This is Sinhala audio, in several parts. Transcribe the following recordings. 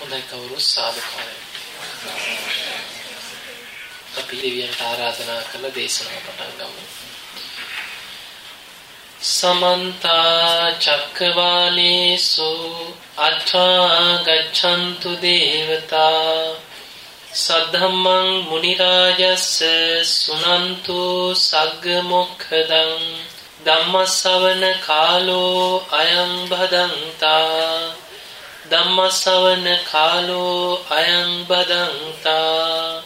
හොඳයි කවුරු සාදුකාරය. අපි දෙවියන්ට ආරාධනා කළ දේශනාව පටන් ගමු. සමන්ත චක්කවාලේසු අත්‍රා ගච්ඡන්තු දේවතා සද්ධම්මං මුනි රාජස්ස සුනන්තු සග්ග මොක්ඛදං ධම්මස්සවන කාලෝ අයං බදන්තා ධම්මස්සවන කාලෝ අයං බදන්තා.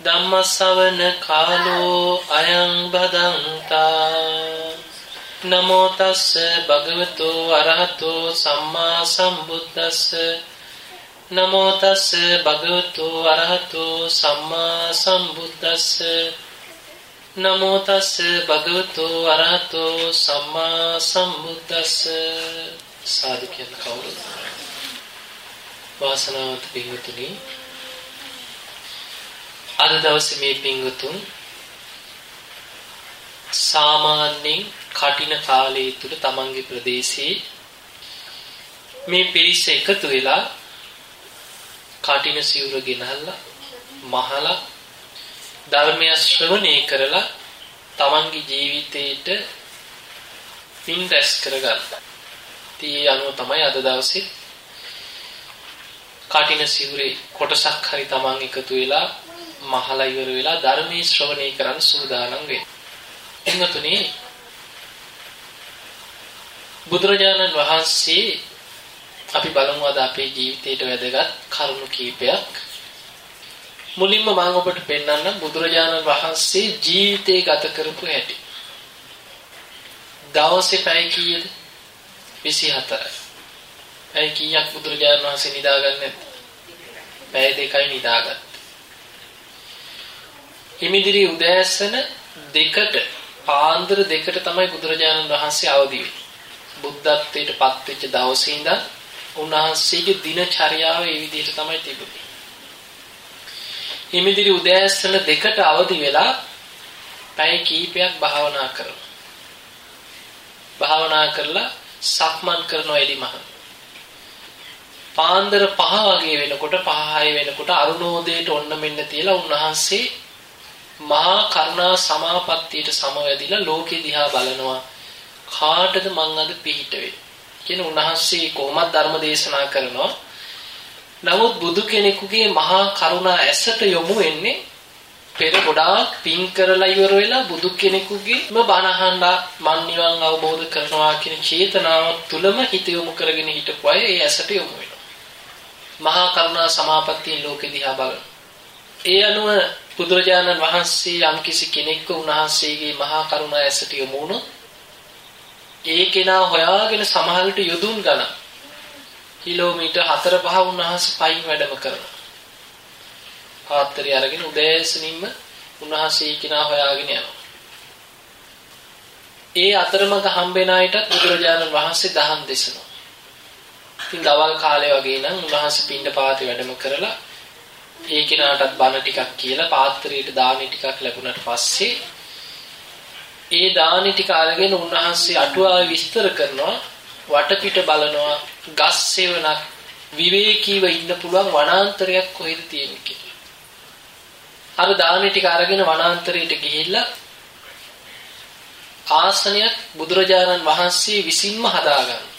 ධම්මස්සවන කාලෝ අයං බදන්තා. නමෝ තස්ස භගවතු අරහතෝ සම්මා සම්බුද්දස්ස. නමෝ තස්ස භගවතු අරහතෝ සම්මා සම්බුද්දස්ස. නමෝ තස්ස භගවතු අරහතෝ සම්මා සම්බුද්දස්ස. සාදු කියන කවුරුද? වාසනාවන්ත පින්වතුනි අද දවසේ මේ පින්වතුන් සාමාන්‍යයෙන් කටින කාලය තුල තමන්ගේ ප්‍රදේශයේ මේ පිරිස එකතු වෙලා කටින සිවුර ගෙනහල්ලා මහලා ධර්මය ශ්‍රවණය කරලා තමන්ගේ ජීවිතේට පින් රැස් කරගන්න. ඒ අනුව තමයි අද දවසේ කටින සිවුරේ කොටසක් හරි තමන් එකතු වෙලා මහලා ඉවර වෙලා ධර්මයේ ශ්‍රවණය කරන්න සූදානම් වෙන්නේ. එංගතුනි බුදුරජාණන් වහන්සේ අපි බලමු අද අපේ ජීවිතයට වැදගත් කරුණු කීපයක් මුලින්ම මම ඔබට පෙන්වන්නම් බුදුරජාණන් වහන්සේ ජීවිතේ ගත කරපු හැටි. දවසේ පැය කීයද? 24යි. පැය කීයක් බුදුරජාණන් වහන්සේ නිදාගන්නේ නැද්ද? පැය දෙකයි නිදාගත්තා. හිමිදිරි උදෑසන දෙකට පාන්දර දෙකට තමයි බුදුරජාණන් වහන්සේ අවදි වෙන්නේ. බුද්ධත්වයට පත්වෙච්ච දවසේ ඉඳන් උන්වහන්සේගේ දිනචර්යාව ඒ විදිහට තමයි තිබුණේ. හිමිදිරි උදෑසන දෙකට අවදි වෙලා පැය කීපයක් භාවනා කරනවා. භාවනා කරලා සක්මන් කරනවා එලිමහන. පාන්දර 5 වගේ වෙනකොට 5 වෙනකොට අරුණෝදයට ඔන්න මෙන්න තියලා උන්වහන්සේ මහා කරුණා සමාපත්තියට සමවැදිලා ලෝකෙ දිහා බලනවා. කාටද මං අද පිහිට වෙන්නේ? කියන උන්වහන්සේ කොහොමද ධර්ම දේශනා කරනවා. නමුත් බුදු කෙනෙකුගේ මහා කරුණා ඇසට යොමු වෙන්නේ පෙර ගොඩාක් පින් කරලා ඉවර වෙලා බුදු කෙනෙකුගේම බණ අහලා මන් නිවන් අවබෝධ කරනවා කියන චේතනාව තුලම හිත යොමු කරගෙන හිටපු අය ඒ ඇසට යොමු වෙනවා. මහා කරුණා සමාපත්තිය ලෝකෙ දිහා බලන. ඒ අනුව බුදුරජාණන් වහන්සේ යම්කිසි කෙනෙක්ව උන්වහන්සේගේ මහා කරුණා ඇසට යොමු වුණොත් ඒ කෙනා හොයාගෙන සමහරට යොදුන් ගණන් කිලෝමීටර් 4 5 උන්වහන්සේ පයින් වැඩම කරනවා. පාත්‍රය අරගෙන උදෑසනින්ම උන්වහන්සේ කෙනා හොයාගෙන යනවා. ඒ අතරමඟ හම්බෙන අයටත් බුදුරජාණන් වහන්සේ දහම් දෙසනවා. ඉතින් දවල් කාලේ වගේ නම් උන්වහන්සේ පින්ඩ පාතේ වැඩම කරලා ඒ කෙනාටත් බණ ටිකක් කියලා පාත්‍රයට දානි ටිකක් ලැබුණාට පස්සේ ඒ දානි ටික අරගෙන උන්වහන්සේ අටුවාවේ විස්තර කරනවා වටපිට බලනවා ගස් සෙවණක් විවේකීව ඉන්න පුළුවන් වනාන්තරයක් කොහෙද තියෙන්නේ කියලා. අර දානි ටික අරගෙන වනාන්තරයට ගිහිල්ලා ආසනයක් බුදුරජාණන් වහන්සේ විසින්ම හදාගන්න.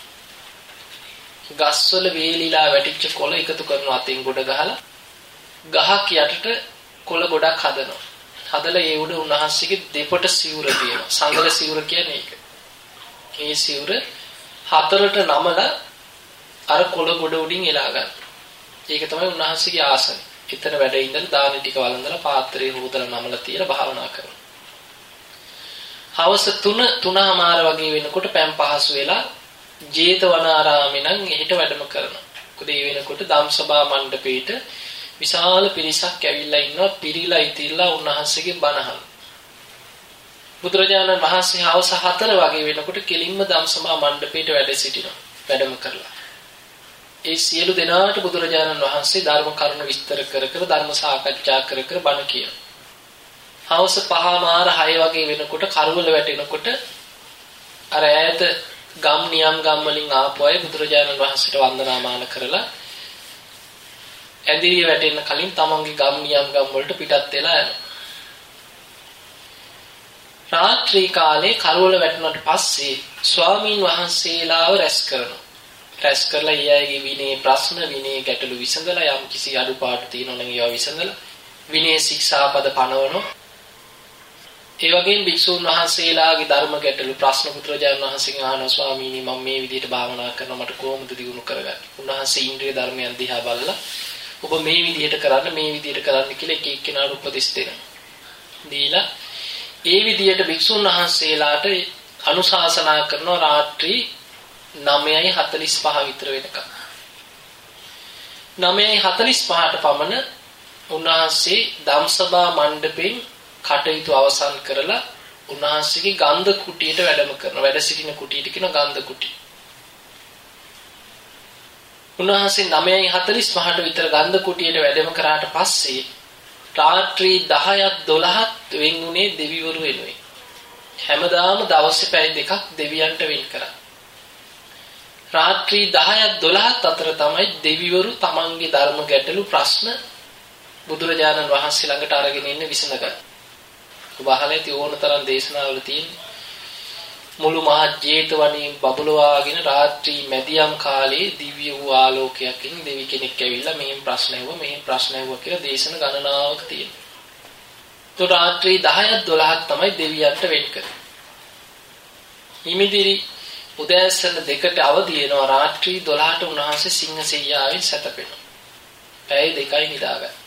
ගස්වල වේලිලා වැටිච්ච කොළ එකතු කරන අතින් ගොඩ ගහලා ගහක් යටට කොළ ගොඩක් හදනවා. හදලා ඒ උඩ උන්වහන්සේගේ දෙපට සිවුර තියෙනවා. සංගල සිවුර කියන්නේ ඒක. ඒ සිවුර හතරට නමලා අර කොළ ගොඩ උඩින් එලා ගන්න. ඒක තමයි උන්වහන්සේගේ ආසනය. එතන වැඩ ඉඳලා දානි ටික වළඳලා පාත්‍රයේ හොදලා නමලා තියලා භාවනා කරනවා. හවස 3 3:00මාර වගේ වෙනකොට පෑන් පහසු වෙලා ජේතවනාරාමේ නම් එහෙට වැඩම කරනවා. මොකද ඒ වෙනකොට ධම්සභා මණ්ඩපේට විශාල පිරිසක් ඇවිල්ලා ඉන්නවා පිරිලා ඉතිරිලා උන්වහන්සේගෙන් බණ අහන. බුදුරජාණන් වහන්සේ හවස 4 වගේ වෙනකොට කෙලින්ම ධම්සභා මණ්ඩපේට වැඩ සිටිනවා. වැඩම කරලා. ඒ සියලු දෙනාට බුදුරජාණන් වහන්සේ ධර්ම කරුණු විස්තර කර කර ධර්ම සාකච්ඡා කර කර බණ කියනවා. හවස 5 මාර 6 වගේ වෙනකොට කරවල වැටෙනකොට අර ඈත ගම් නියම් ගම් වලින් ආපු අය බුදුරජාණන් වහන්සේට වන්දනාමාන කරලා ඇඳිරිය වැටෙන්න කලින් තමන්ගේ ගම් නියම් ගම් වලට පිටත් වෙලා යනවා. රාත්‍රී කාලේ කරවල වැටුණාට පස්සේ ස්වාමීන් වහන්සේලාව රැස් කරනවා. රැස් කරලා ඒ අයගේ විනය ප්‍රශ්න විනය ගැටලු විසඳලා යම් කිසි අඩුපාඩු තියෙනවා නම් ඒවා විසඳලා විනය ශික්ෂාපද පනවනවා. ඒ වගේම භික්ෂුන් වහන්සේලාගේ ධර්ම ගැටලු ප්‍රශ්න පුත්‍රජාන වහන්සේගෙන් අහනවා ස්වාමීනි මම මේ විදිහට භාවනා කරනවා මට කොහොමද දියුණු කරගන්නේ? උන්වහන්සේ ඉන්ද්‍රිය ධර්මයන් දිහා බලලා ඔබ මේ විදිහට කරන්න මේ විදිහට කරන්න කියලා එක එක්කෙනාට උපදෙස් දෙනවා. දීලා ඒ විදිහට භික්ෂුන් වහන්සේලාට අනුශාසනා කරන රාත්‍රී 9:45 විතර වෙනකම් 9:45ට පමණ උන්වහන්සේ ධම්සභා මණ්ඩපෙන් කටයුතු අවසන් කරලා උන්වහන්සේගේ ගන්ධ කුටියට වැඩම කරන වැඩ සිටින කුටියට කියන ගන්ධ කුටිය. උන්වහන්සේ 9:45ට විතර ගන්ධ කුටියට වැඩම කරාට පස්සේ රාත්‍රී 10ක් 12ක් වෙන් උනේ දෙවිවරු වෙනුවෙන්. හැමදාම දවසේ පැය දෙකක් දෙවියන්ට වෙන් කරා. රාත්‍රී 10ක් 12ක් අතර තමයි දෙවිවරු තමන්ගේ ධර්ම ගැටලු ප්‍රශ්න බුදුරජාණන් වහන්සේ ළඟට අරගෙන ඉන්න විසඳගන්න. ඔබ අහලා ඇති ඕන තරම් දේශනාවල තියෙන මුළු මහත් ජේතවනයේ බබලවාගෙන රාත්‍රී මැදියම් කාලේ දිව්‍ය වූ ආලෝකයකින් දෙවි කෙනෙක් ඇවිල්ලා මෙහෙම ප්‍රශ්න ඇහුවා මෙහෙම ප්‍රශ්න ඇහුවා කියලා දේශන ගණනාවක තියෙනවා. તો රාත්‍රී 10ක් 12ක් තමයි දෙවියන්ට වෙන් කරන්නේ. හිමිදිරි උදෑසන දෙකට අවදි වෙනවා රාත්‍රී 12ට උන්වහන්සේ සිංහසෙයියාවෙන් සැතපෙනවා. පැය දෙකයි නිදාගන්න.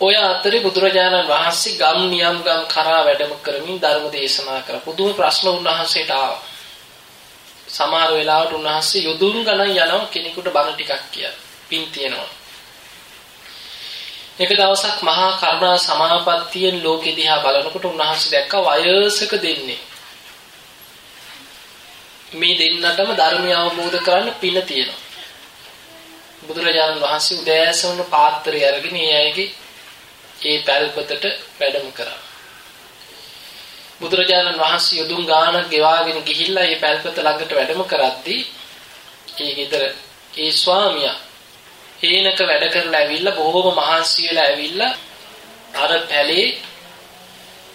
ඔය අතරේ බුදුරජාණන් වහන්සේ ගම් නියම් ගම් කරා වැඩම කරමින් ධර්ම දේශනා කර පුදුම ප්‍රශ්න උන්වහන්සේට ආවා. සමහර වෙලාවට උන්වහන්සේ යොදුන් ගණන් යනවා කෙනෙකුට බණ ටිකක් කියලා. පින් තියෙනවා. එක දවසක් මහා කරුණා සමාපත්තියෙන් ලෝකෙ දිහා බලනකොට උන්වහන්සේ දැක්කා වයසක දෙන්නේ. මේ දෙන්නටම ධර්මය අවබෝධ කරන්න පින තියෙනවා. බුදුරජාණන් වහන්සේ උදෑසන පාත්‍රය අරගෙන ඒ අයගේ ඒ පැල්පතට වැඩම කරා. බුදුරජාණන් වහන්සේ යොදුන් ගානක් ගෙවාගෙන ගිහිල්ලා මේ පැල්පත ළඟට වැඩම කරද්දී ඒ ගෙදර ඒ ස්වාමියා හේනක වැඩ කරලා ඇවිල්ලා බොහෝම මහන්සි වෙලා ඇවිල්ලා අර පැලේ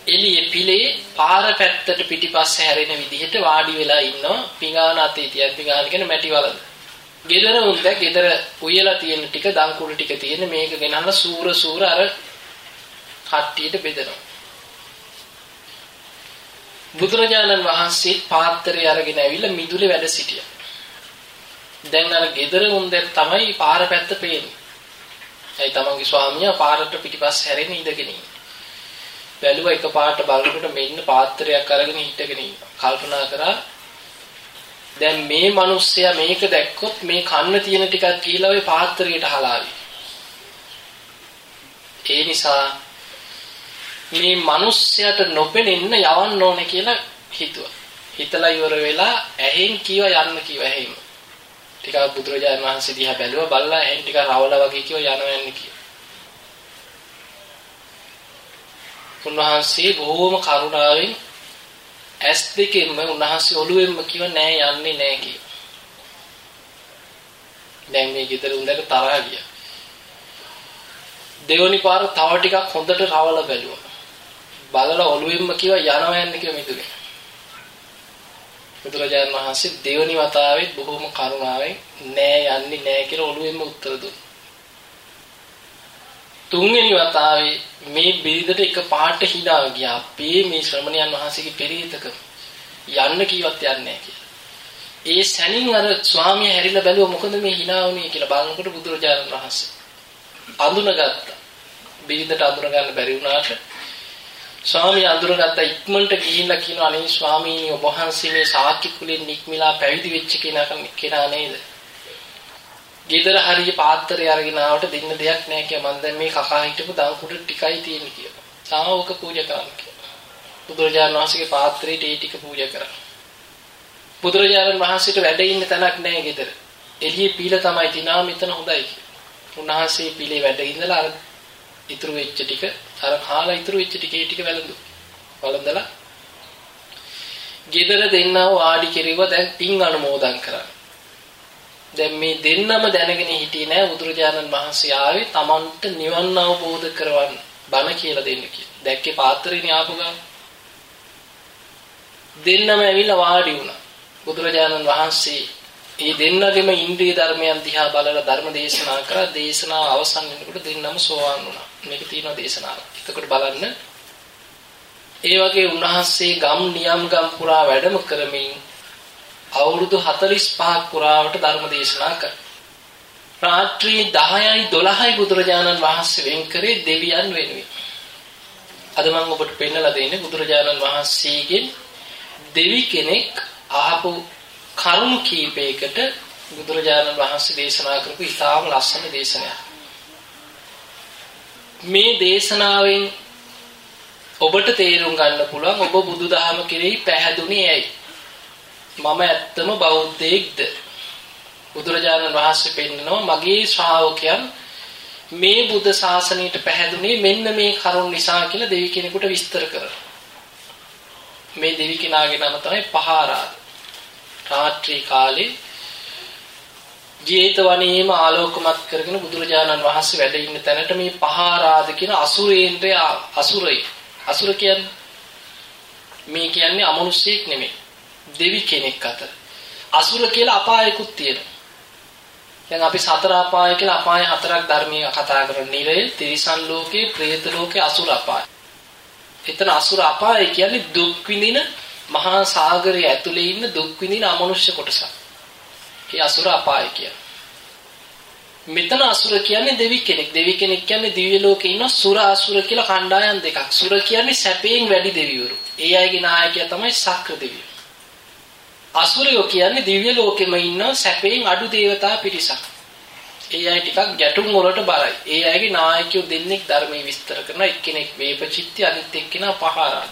එළියේ පිලේ පාර පැත්තට පිටිපස්සේ හැරෙන විදිහට වාඩි වෙලා ඉන්නවා පිඟාන අතේ තියන් පිඟාන කියන මැටි වලද. ගෙදර උන්ද ගෙදර උයලා තියෙන ටික දංකුළු ටික තියෙන මේක ගෙනල්ලා සූර සූර අර කට්ටියට බෙදනවා. බුදුරජාණන් වහන්සේ පාත්‍රය අරගෙන ඇවිල්ලා මිදුලේ වැඩ සිටියා. දැන් අර ගෙදර උන්දෙන් තමයි පාර පැත්ත පේන්නේ. ඒ තමන්ගේ ස්වාමියා පාරට පිටිපස්ස හැරෙන්න ඉඳගෙන ඉන්නේ. බැලුවා එකපාරට බලනකොට මෙන්න පාත්‍රයක් අරගෙන හිටගෙන ඉන්නවා. කල්පනා කරා දැන් මේ මිනිස්සයා මේක දැක්කොත් මේ කන්න තියෙන ටිකක් කියලා ওই පාත්‍රයට හලාවි. ඒ නිසා මේ මිනිස්සයාට නොපෙනෙන්න යවන්න ඕනේ කියලා හිතුවා. හිතලා ඉවර වෙලා ඇහෙන් කීව යන්න කීව ඇහෙම. ටිකක් බුදුරජාණන් වහන්සේ දිහා බැලුවා බලලා ඇහෙන් ටිකක් රවලා වගේ කීව යනවා යන්නේ කියලා. උන්වහන්සේ බොහෝම කරුණාවෙන් ඇස් දෙකෙන්ම උන්වහන්සේ ඔළුවෙන්ම කිව්ව නෑ යන්නේ නෑ කියලා. දැන් මේ ගෙදර උන්දට තරහා ගියා. දෙවනි පාර තව ටිකක් හොඳට රවල බැලුවා. බලලා ඔළුවෙන්ම කිව්ව යනවා යන්නේ කියලා මිදුනේ. බුදුරජාණන් වහන්සේ දෙවනි වතාවෙත් බොහොම කරුණාවෙන් නෑ යන්නේ නෑ කියලා ඔළුවෙන්ම උත්තර දුන්නා. තුන්වෙනි වතාවේ මේ බිරිඳට එක පාට hina ගියා. අපේ මේ ශ්‍රමණයන් වහන්සේගේ පෙරේතක යන්න කීවත් යන්නේ නැහැ කියලා. ඒ සැනින් අර ස්වාමියා හැරිලා බැලුවා මොකද මේ hina වුනේ කියලා බලනකොට බුදුරජාණන් වහන්සේ අඳුනගත්තා. බිරිඳට අඳුන ගන්න බැරි වුණාට ස්වාමියා අඳුරගත්තා ඉක්මනට ගිහිල්ලා කියනවා අනේ ස්වාමීනි ඔබ වහන්සේ මේ ශාක්‍ය කුලෙන් නික්මිලා පැවිදි වෙච්ච කෙනා නේද? ගෙදර හරිය පාත්‍රය අරගෙන ආවට දෙන්න දෙයක් නැහැ කියලා මම දැන් මේ කකා හිටපු දවකුඩ ටිකයි තියෙන්නේ කියලා. සාවක පූජා කරන්න කියලා. බුදුරජාණන් වහන්සේගේ පාත්‍රයට ඒ ටික පූජා කරා. බුදුරජාණන් වහන්සේට වැඩ ඉන්න තැනක් නැහැ ගෙදර. එළියේ පීල තමයි තිනා මෙතන හොඳයි කියලා. උන්වහන්සේ පීලේ වැඩ ඉඳලා අර ඉතුරු වෙච්ච ටික අර කාලා ඉතුරු වෙච්ච ටිකේ ටික වැළඳු. වළඳලා ගෙදර දෙන්නව ආඩි කෙරෙව දැන් පින් අනුමෝදන් කරා. දැන් මේ දෙන්නම දැනගෙන හිටියේ නෑ බුදුරජාණන් වහන්සේ ආවේ Tamanට නිවන් අවබෝධ කරවන්න බණ කියලා දෙන්න කියලා. දැක්කේ පාත්‍රේනේ ආපු ගමන්. දෙන්නම ඇවිල්ලා වාඩි වුණා. බුදුරජාණන් වහන්සේ ඒ දෙන්නගෙම ඉන්ද්‍රිය ධර්මයන් දිහා බලලා ධර්ම දේශනා කරා. දේශනාව අවසන් වෙනකොට දෙන්නම සෝවාන් වුණා. මේක තියෙනවා දේශනාවක්. එතකොට බලන්න ඒ වගේ උන්වහන්සේ ගම් නියම් ගම් පුරා වැඩම කරමින් අවුරුදු 45ක් පුරාවට ධර්ම දේශනා කළා. රාත්‍රී 10යි 12යි බුදුරජාණන් වහන්සේ වෙන් කරේ දෙවියන් වෙනුවෙන්. අද මම ඔබට පෙන්නලා දෙන්නේ බුදුරජාණන් වහන්සේගෙන් දෙවි කෙනෙක් අහපු කරුණු කීපයකට බුදුරජාණන් වහන්සේ දේශනා කරපු ඉතාම ලස්සන දේශනයක්. මේ දේශනාවෙන් ඔබට තේරුම් ගන්න පුළුවන් ඔබ බුදුදහම කෙරෙහි පැහැදුනේ ඇයි? මම ඇත්තම බෞද්ධයෙක්ද? බුදුරජාණන් වහන්සේ පෙන්නනවා මගේ ශ්‍රාවකයන් මේ බුද්ධ ශාසනයට පැහැදුනේ මෙන්න මේ කරුණ නිසා කියලා දෙවි කෙනෙකුට විස්තර කරනවා. මේ දෙවි කෙනාගේ නම තමයි පහාරාද. රාත්‍රී කාලේ ජීතවනේම ආලෝකමත් කරගෙන බුදුරජාණන් වහන්සේ වැඩ ඉන්න තැනට මේ පහාරාද කියන අසුරේන්ද්‍රය අසුරයි. අසුර කියන්නේ මේ කියන්නේ අමනුෂ්‍යෙක් නෙමෙයි. දෙවි කෙනෙක් අතර. අසුර කියලා අපායකුත් තියෙනවා. දැන් අපි සතර අපාය කියලා අපාය හතරක් ධර්මයේ කතා කරන නිරය, තිරිසන් ලෝකේ, പ്രേත ලෝකේ, අසුර අපාය. එතන අසුර අපාය කියන්නේ දුක් විඳින මහා සාගරය ඇතුලේ ඉන්න දුක් විඳින අමනුෂ්‍ය කොටසක්. ඒ අසුර අපාය කියන්නේ. මෙතන අසුර කියන්නේ දෙවි කෙනෙක්. දෙවි කෙනෙක් කියන්නේ දිව්‍ය ලෝකේ ඉන්න සුර අසුර කියලා කණ්ඩායම් දෙකක්. සුර කියන්නේ සැපයෙන් වැඩි දෙවිවරු. ඒ අයගේ නායකයා තමයි සක්‍ර දෙවියෝ. අසුරයෝ කියන්නේ දිව්‍ය ලෝකෙම ඉන්න සැපයෙන් අඩු දේවතා පිරිසක්. ඒ අය ටිකක් ගැටුම් වලට බලයි. ඒ අයගේ නායකයෝ දෙන්නෙක් ධර්මයේ විස්තර කරන එක්කෙනෙක් වේපචිත්ති අනිත් එක්කෙනා පහාරාද.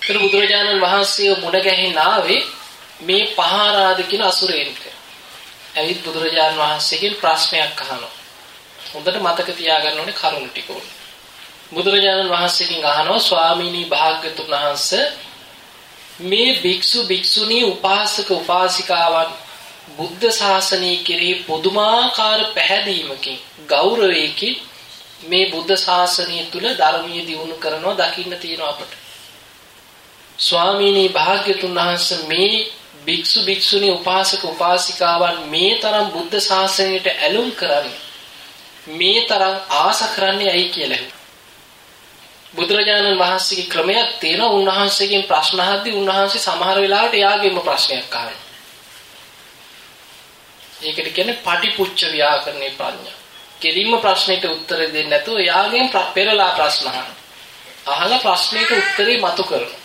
ඒතර බුදුරජාණන් වහන්සේ මුණ ගැහෙන්න ආවේ මේ පහාරාද කියන අසුරේන්ට. ඇවිත් බුදුරජාණන් වහන්සේගෙන් ප්‍රශ්නයක් අහනවා. හොඳට මතක තියාගන්න ඕනේ කරුණු ටික උනේ. බුදුරජාණන් වහන්සේගෙන් අහනවා ස්වාමීනි භාග්‍යතුන් වහන්සේ මේ භික්ෂු භික්ෂුණී උපාසක උපාසිකාවන් බුද්ධ ශාසනය කෙරෙහි පුදුමාකාර පැහැදීමකින් ගෞරවයකින් මේ බුද්ධ ශාසනය තුල ධර්මීය දියුණු කරනවා දකින්න තියෙනවා අපට. ස්වාමීනි භාග්‍යතුන් වහන්සේ මේ භික්ෂු භික්ෂුණී උපාසක උපාසිකාවන් මේ තරම් බුද්ධ ශාසනයට ඇලුම් කරන්නේ මේ තරම් ආස කරන්නේ ඇයි කියලා. බුදුරජාණන් වහන්සේගේ ක්‍රමයක් තියෙනවා උන්වහන්සේගෙන් ප්‍රශ්න අහද්දී උන්වහන්සේ සමහර වෙලාවට එයාගෙම ප්‍රශ්නයක් අහනවා. ඒකට කියන්නේ පටිපුච්ච ව්‍යාකරණේ ප්‍රඥා. කෙලින්ම ප්‍රශ්නෙට උත්තර දෙන්නේ නැතුව එයාගෙන් පෙරලා ප්‍රශ්න අහනවා. අහලා ප්‍රශ්නෙට උත්තරේ මතු කරනවා.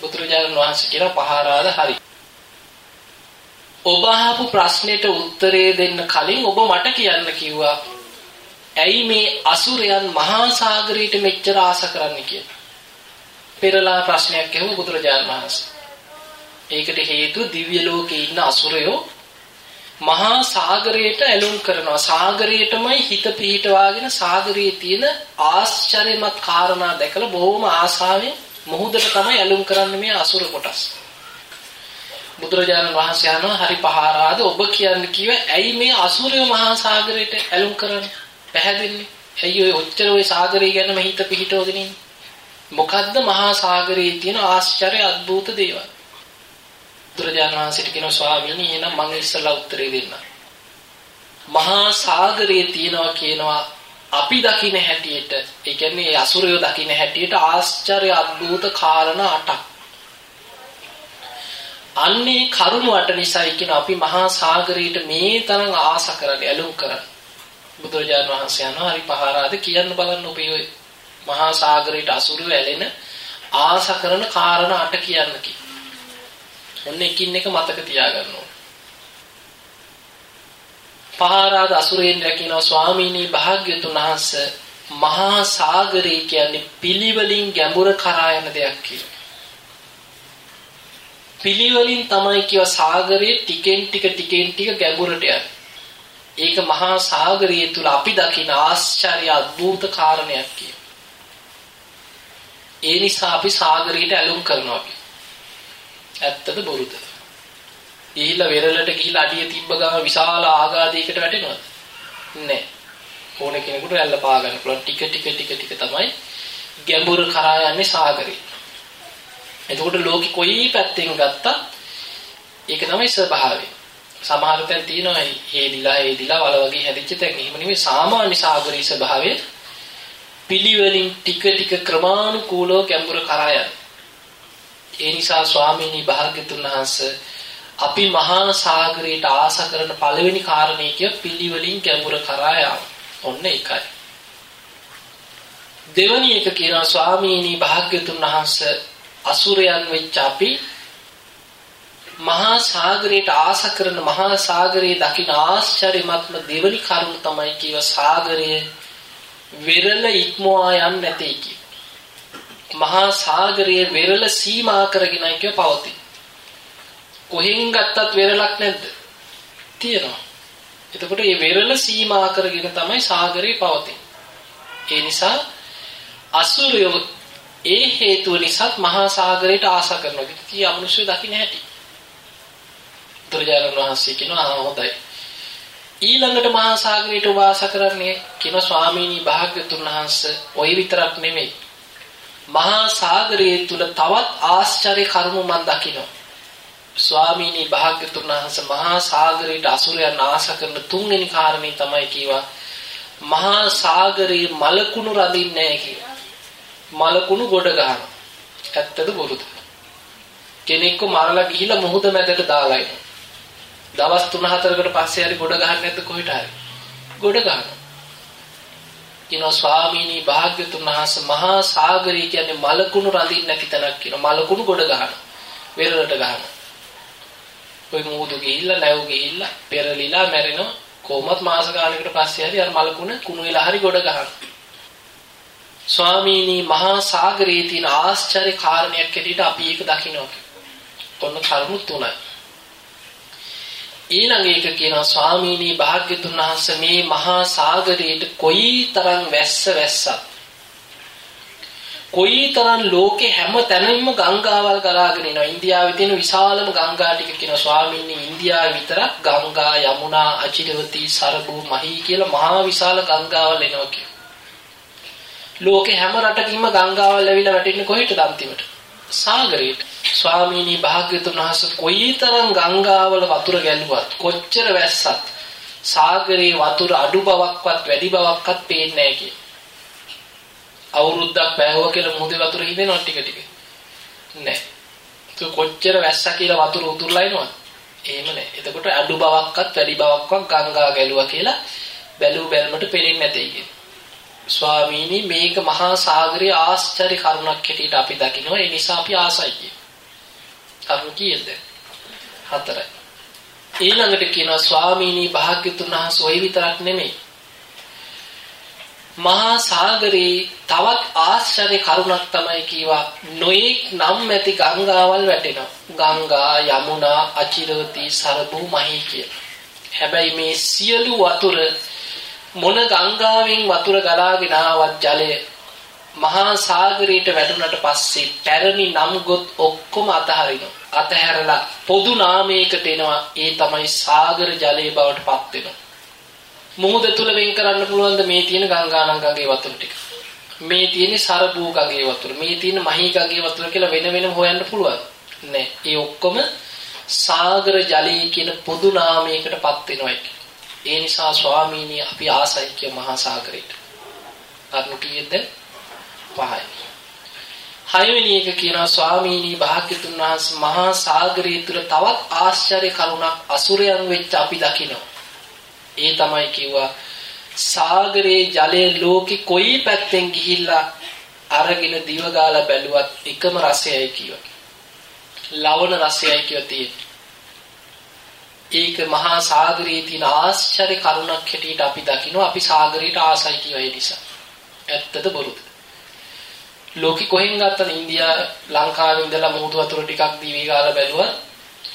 බුදුරජාණන් වහන්සේ කියන පහාරාද හරි. ඔබ අහපු ප්‍රශ්නෙට උත්තරේ දෙන්න කලින් ඔබ මට කියන්න කිව්වා ඇයි මේ අසුරයන් මහා සාගරයට මෙච්චර ආස කරන්න කියලා. පෙරලා ප්‍රශ්නයක් ඇහුව බුදුරජාණන් වහන්සේ. ඒකට හේතුව දිව්‍ය ලෝකේ ඉන්න අසුරයෝ මහා සාගරයට ඇලුම් කරනවා. සාගරයටමයි හිත පිහිටවාගෙන සාගරයේ තියෙන ආශ්චර්යමත් කාරණා දැකලා බොහොම ආසාවෙන් මොහොතට තමයි ඇලුම් කරන්නේ මේ අසුර කොටස්. බුදුරජාණන් වහන්සේ අහනවා හරි පහාරාද? ඔබ කියන්නේ කිව ඇයි මේ අසූරිය මහා සාගරයට ඇලුම් කරන්නේ? පැහැදින්නේ ඇයි ඔය ඔච්චර ඔය සාගරය ගැනම හිත පිහිටවගෙන ඉන්නේ? මොකද්ද මහා සාගරයේ තියෙන ආශ්චර්ය අద్భుත දේවල්? බුදුරජාණන් වහන්සේට කියනවා ස්වාමීනි එහෙනම් මම ඉස්සලා උත්තරේ දෙන්න මහා සාගරයේ තියෙනවා කියනවා අපි දකින්න හැටියට ඒ කියන්නේ අසුරයෝ දකින්න හැටියට ආශ්චර්ය අద్భుත කාරණා අටක්. අන්නේ කරුණ අට නිසායි කියන අපි මහා සාගරයට මේ තරම් ආස කරන්නේ ඇලුම් කරන්නේ. බුදුරජාණන් වහන්සේ යනවා හරි පහරාද කියන්න බලන්න ඔබේ ඔය මහා සාගරයට අසුරු වැළෙන ආස කරන කාරණා අට කියන්න කි. ඔන්න එකින් එක මතක තියාගන්න ඕන. පහරාද අසුරෙන් රැකිනවා ස්වාමීනි භාග්‍යතුන් වහන්සේ මහා සාගරය කියන්නේ පිළිවලින් ගැඹුර කරා යන දෙයක් කියලා. පිළිවලින් තමයි කියව සාගරයේ ටිකෙන් ටික ටිකෙන් ටික ගැඹුරට යන්නේ. ඒක මහා සාගරය තුල අපි දකින ආශ්චර්ය අద్భుත කාරණයක් කියන. ඒ නිසා අපි සාගරයට ඇලුම් කරනවා අපි. ඇත්තද බොරුද? ගිහිල්ලා වෙරළට ගිහිල්ලා අඩිය තිබ්බ ගම විශාල ආගාධයකට වැටෙනවද? නැහැ. ඕන කෙනෙකුට රැල්ල පා ගන්න පුළුවන් ටික ටික ටික ටික තමයි ගැඹුරු කරා යන්නේ සාගරේ. එතකොට ලෝකෙ කොයි පැත්තෙන් ගත්තත් ඒක තමයි ස්වභාවය. සමහර තැන් තියෙනවා හේදිලා හේදිලා වල වගේ හැදිච්ච තැන්. එහෙම නෙමෙයි සාමාන්‍ය සාගරී ස්වභාවය පිළිවෙලින් ටික ටික ක්‍රමානුකූලව ගැඹුරු කරා යන. ඒ නිසා ස්වාමීනි භාග්‍යතුන් වහන්සේ අපි මහා සාගරයට ආස කරන පළවෙනි කාරණේ කිය පිළිවෙලින් ගැඹුරු කරා යාම. ඔන්න ඒකයි. දෙවැනි එක කියනවා ස්වාමීනි භාග්‍යතුන් වහන්සේ අසුරයන් වෙච්ච අපි මහා සාගරයට ආස කරන මහා සාගරයේ දකින ආශ්චර්යමත්ම දෙවනි කරුණ තමයි කියව සාගරයේ වෙරළ ඉක්මවා යන්නේ නැtei කිය. මහා සාගරයේ වෙරළ සීමා කරගෙනයි කිය පවතී. කොහෙන් ගත්තත් වෙරළක් නැද්ද? තියෙනවා. එතකොට මේ වෙරළ සීමා කරගෙන තමයි සාගරේ පවතින්නේ. ඒ නිසා අසුරයෝ ඒ හේතුව නිසාත් මහා සාගරයට ආස කරනවා. ඉතින් අමනුෂ්‍ය දකින්න හැටි. බුදුරජාණන් වහන්සේ කියනවා හොඳයි. ඊළඟට මහා සාගරයට වාස කරන්නේ කියන ස්වාමීනි භාග්‍යතුන් වහන්සේ ওই විතරක් නෙමෙයි. මහා සාගරයේ තුල තවත් ආශ්චර්ය කරුණු මම දකිනවා. ස්වාමීනි භාග්‍යතුන් වහන්සේ මහා සාගරයට අසුරයන් ආශ කරන තුන්වෙනි කාරණේ තමයි කීවා මහා සාගරයේ මලකුණු රඳින්නේ නැහැ කියලා. මලකුණු ගොඩ ගන්නවා. ඇත්තද බොරුද? කෙනෙක්ව මරලා ගිහිලා මොහොත මැදට දාලා ඉන්නවා. දවස් 3-4කට පස්සේ හරි ගොඩ ගහන්නේ නැද්ද කොහෙට හරි? ගොඩ ගන්නවා. කියනවා ස්වාමීනි භාග්‍යතුන් වහන්සේ මහා සාගරය කියන්නේ මලකුණු රඳින්න නැති තැනක් කියනවා. මලකුණු ගොඩ ගන්නවා. වෙරළට ගන්නවා. ඔය මූදු ගිහිල්ලා නැව් ගිහිල්ලා පෙරලිලා මැරෙනවා. කොහොමත් මාස ගානකට පස්සේ හරි අර මලකුණ කුණු වෙලා හරි ගොඩ ගන්නවා. ස්වාමීනි මහා සාගරයේ තියෙන ආශ්චර්ය කාරණයක් හැටියට අපි ඒක දකිනවා. ඔන්න කරුණු තුනයි. ඊළඟ එක කියනවා ස්වාමීනි භාග්‍යතුන් වහන්සේ මේ මහා සාගරයට කොයිතරම් වැස්ස වැස්සත් කොයිතරම් ලෝකේ හැම තැනින්ම ගංගාවල් ගලාගෙන එනවා ඉන්දියාවේ තියෙන විශාලම ගංගා ටික කියනවා ස්වාමීනි ඉන්දියාවේ විතරක් ගංගා යමුනා අචිරවති සරබු මහී කියලා මහා විශාල ගංගාවල් එනවා කියනවා ලෝකේ හැම රටකින්ම ගංගාවල් ඇවිල්ලා වැටෙන්නේ කොහෙටද අන්තිමට සාගරයට ස්වාමීනි භාග්‍යතුන් වහන්සේ කොයිතරම් ගංගාවල වතුර ගැලුවත් කොච්චර වැස්සත් සාගරේ වතුර අඩු බවක්වත් වැඩි බවක්වත් පේන්නේ නැහැ කිය. අවුරුද්දක් පෑවුවා කියලා මුහුදේ වතුර හිදෙනවා ටික ටික. නැහැ. ඒක කොච්චර වැස්සා කියලා වතුර උතුරලා එනවද? එහෙම නැහැ. එතකොට අඩු බවක්වත් වැඩි බවක්වත් ගංගා ගැලුවා කියලා බැලුව බැලමට පේන්නේ නැtei කියන්නේ. ස්වාමීනි මේක මහා සාගරයේ ආශ්චර්ය කරුණක් හැටියට අපි දකිනවා ඒ නිසා අපි ආසයි කිය. කරුණ කීයද? හතරයි. ඊළඟට කියනවා ස්වාමීනි භාග්‍යතුන් වහන්සේ ওই විතරක් නෙමෙයි. මහා සාගරේ තවත් ආශ්චර්ය කරුණක් තමයි කීවා නොයෙක් නම් ඇති ගංගාවල් වැටෙනවා. ගංගා, යමුනා, අචිරවති, සරබු, මහී කිය. හැබැයි මේ සියලු වතුර මොන ගංගාවෙන් වතුර ගලාගෙන ආවත් ජලය මහා සාගරයට වැටුණට පස්සේ පැරණි නම් ගොත් ඔක්කොම අතහරිනවා. අතහැරලා පොදු නාමයකට එනවා. ඒ තමයි සාගර ජලය බවට පත් වෙනවා. මුහුද තුල වෙන් කරන්න පුළුවන්ද මේ තියෙන ගංගානම් ගඟේ වතුර ටික? මේ තියෙන සරබූ ගඟේ වතුර, මේ තියෙන මහී ගඟේ වතුර කියලා වෙන වෙනම හොයන්න පුළුවන්. නෑ. ඒ ඔක්කොම සාගර ජලය කියන පොදු නාමයකට පත් වෙනවා. ඒ නිසා ස්වාමීනි අපි ආසයි කිය මහා සාගරයට. කරුණු කීයද? පහයි. හයවෙනි එක කියනවා ස්වාමීනි භාග්‍යතුන් වහන්සේ මහා සාගරය තුල තවත් ආශ්චර්ය කරුණක් අසුරයන් වෙච්ච අපි දකිනවා. ඒ තමයි කිව්වා සාගරයේ ජලය ලෝකෙ කොයි පැත්තෙන් ගිහිල්ලා අරගෙන දිව ගාලා බැලුවත් එකම රසයයි කියවා. ලවණ රසයයි කියලා තියෙන්නේ. ඒක මහා සාගරයේ තියෙන ආශ්චර්ය කරුණක් හැටියට අපි දකිනවා අපි සාගරයට ආසයි කියව ඒ නිසා. ඇත්තද බොරුද? ලෝකෙ කොහෙන් ගත්තද ඉන්දියා ලංකාවේ ඉඳලා මුහුදු වතුර ටිකක් දිවි ගාලා බැලුවා.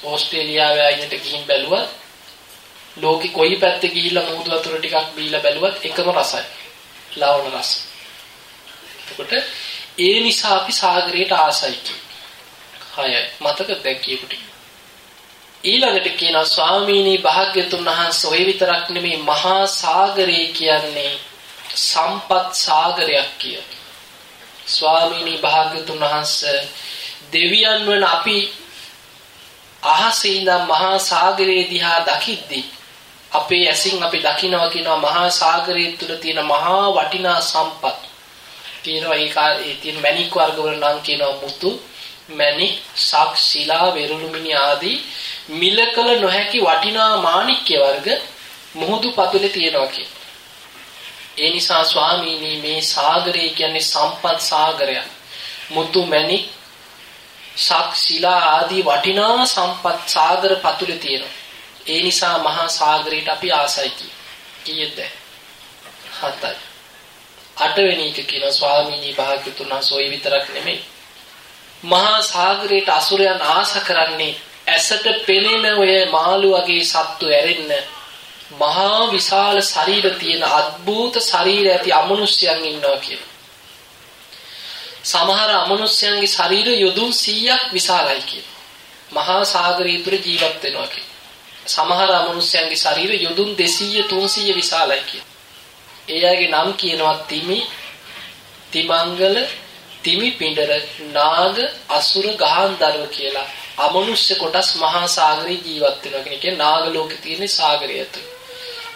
ඕස්ට්‍රේලියාවේ අයිනට ගිහින් බැලුවා. ලෝකෙ කොයි පැත්තේ ගිහිල්ලා මුහුදු වතුර ටිකක් බීලා බැලුවත් එකම රසයි. ලවණ රස. එතකොට ඒ නිසා අපි සාගරයට ආසයි කියනවා. හයයි. මතක දැන් කියපු ටික. ඊළඟට කියනවා ස්වාමීනි භාග්‍යතුන් වහන්සේ ඔය විතරක් නෙමේ මහා සාගරය කියන්නේ සම්පත් සාගරයක් කියලා. ස්වාමීනි භාග්‍යතුන් වහන්සේ දෙවියන් වන අපි අහසේ ඉඳන් මහා සාගරයේ දිහා දකිද්දී අපේ ඇසින් අපි දකිනවා කියනවා මහා සාගරයේ තුල තියෙන මහා වටිනා සම්පත් කියනවා ඒ කාලේ තියෙන මණික් වර්ග වල නම් කියනවා මුතු මණික් සක් ශිලා වෙරුළුමිනි ආදී මිලකල නොහැකි වටිනා මාණික්‍ය වර්ග මුහුදු පතුලේ තියෙනවා කියන. ඒ නිසා ස්වාමීනි මේ සාගරය කියන්නේ සම්පත් සාගරයක්. මුතු මණික් ශක් ශිලා ආදී වටිනා සම්පත් සාගර පතුලේ තියෙනවා. ඒ නිසා මහා සාගරයට අපි ආසයි කීයද? හතයි. අටවෙනි එක කියන ස්වාමීනි භාග්‍යතුන් වහන්සේ ওই විතරක් නෙමෙයි. මහා සාගරයට අසුරයන් ආස කරන්නේ ඇසට පෙනෙන ඔය මාළු වගේ සත්තු ඇරෙන්න මහා විශාල ශරීර තියෙන අద్භූත ශරීර ඇති අමනුෂ්‍යයන් ඉන්නවා කියන. සමහර අමනුෂ්‍යයන්ගේ ශරීර යොදුන් 100ක් විශාලයි කියන. මහා සාගරය තුර ජීවත් වෙනවා කියන. සමහර අමනුෂ්‍යයන්ගේ ශරීර යොදුන් 200 300 විශාලයි කියන. ඒ අයගේ නම් කියනවා තිමි, තිමංගල, තිමි පිඬර නාග අසුර ගහන්දරව කියලා අමනුෂ්‍ය කොටස් මහා සාගරේ ජීවත් වෙනවා කියන එකේ නාග ලෝකේ තියෙන සාගරය ඇතුළේ.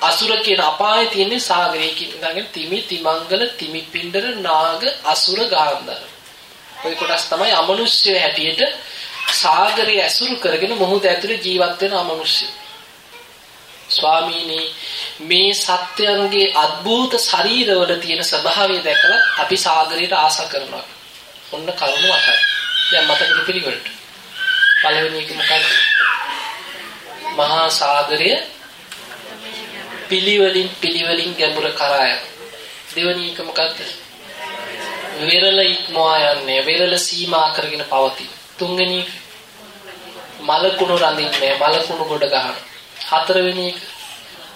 අසුර කියන අපායේ තියෙන සාගරය කියන තිමි තිමංගල තිමි පිඬර නාග අසුර ගහන්දර. ওই කොටස් තමයි අමනුෂ්‍ය හැටියට සාගරය ඇසුරු කරගෙන මොහොත ඇතුළේ ජීවත් වෙන අමනුෂ්‍යය. ස්වාමීනි මේ සත්‍යයන්ගේ අద్භූත ශරීරවල තියෙන ස්වභාවය දැකලා අපි සාගරයට ආසා කරනවා. ඔන්න කරුණ අටයි. දැන් මතකද පිළිවෙලට. පළවෙනි එක මොකක්ද? මහා සාගරය පිළිවෙලින් පිළිවෙලින් ගැඹුර කරා යන. දෙවෙනි එක මොකක්ද? වෙරළ ඉක්මවා යන්නේ. වෙරළ සීමා කරගෙන පවතී. තුන්වෙනි එක මලකුණු රඳින්නේ මලකුණු ගොඩ ගන්න. හතරවෙනි එක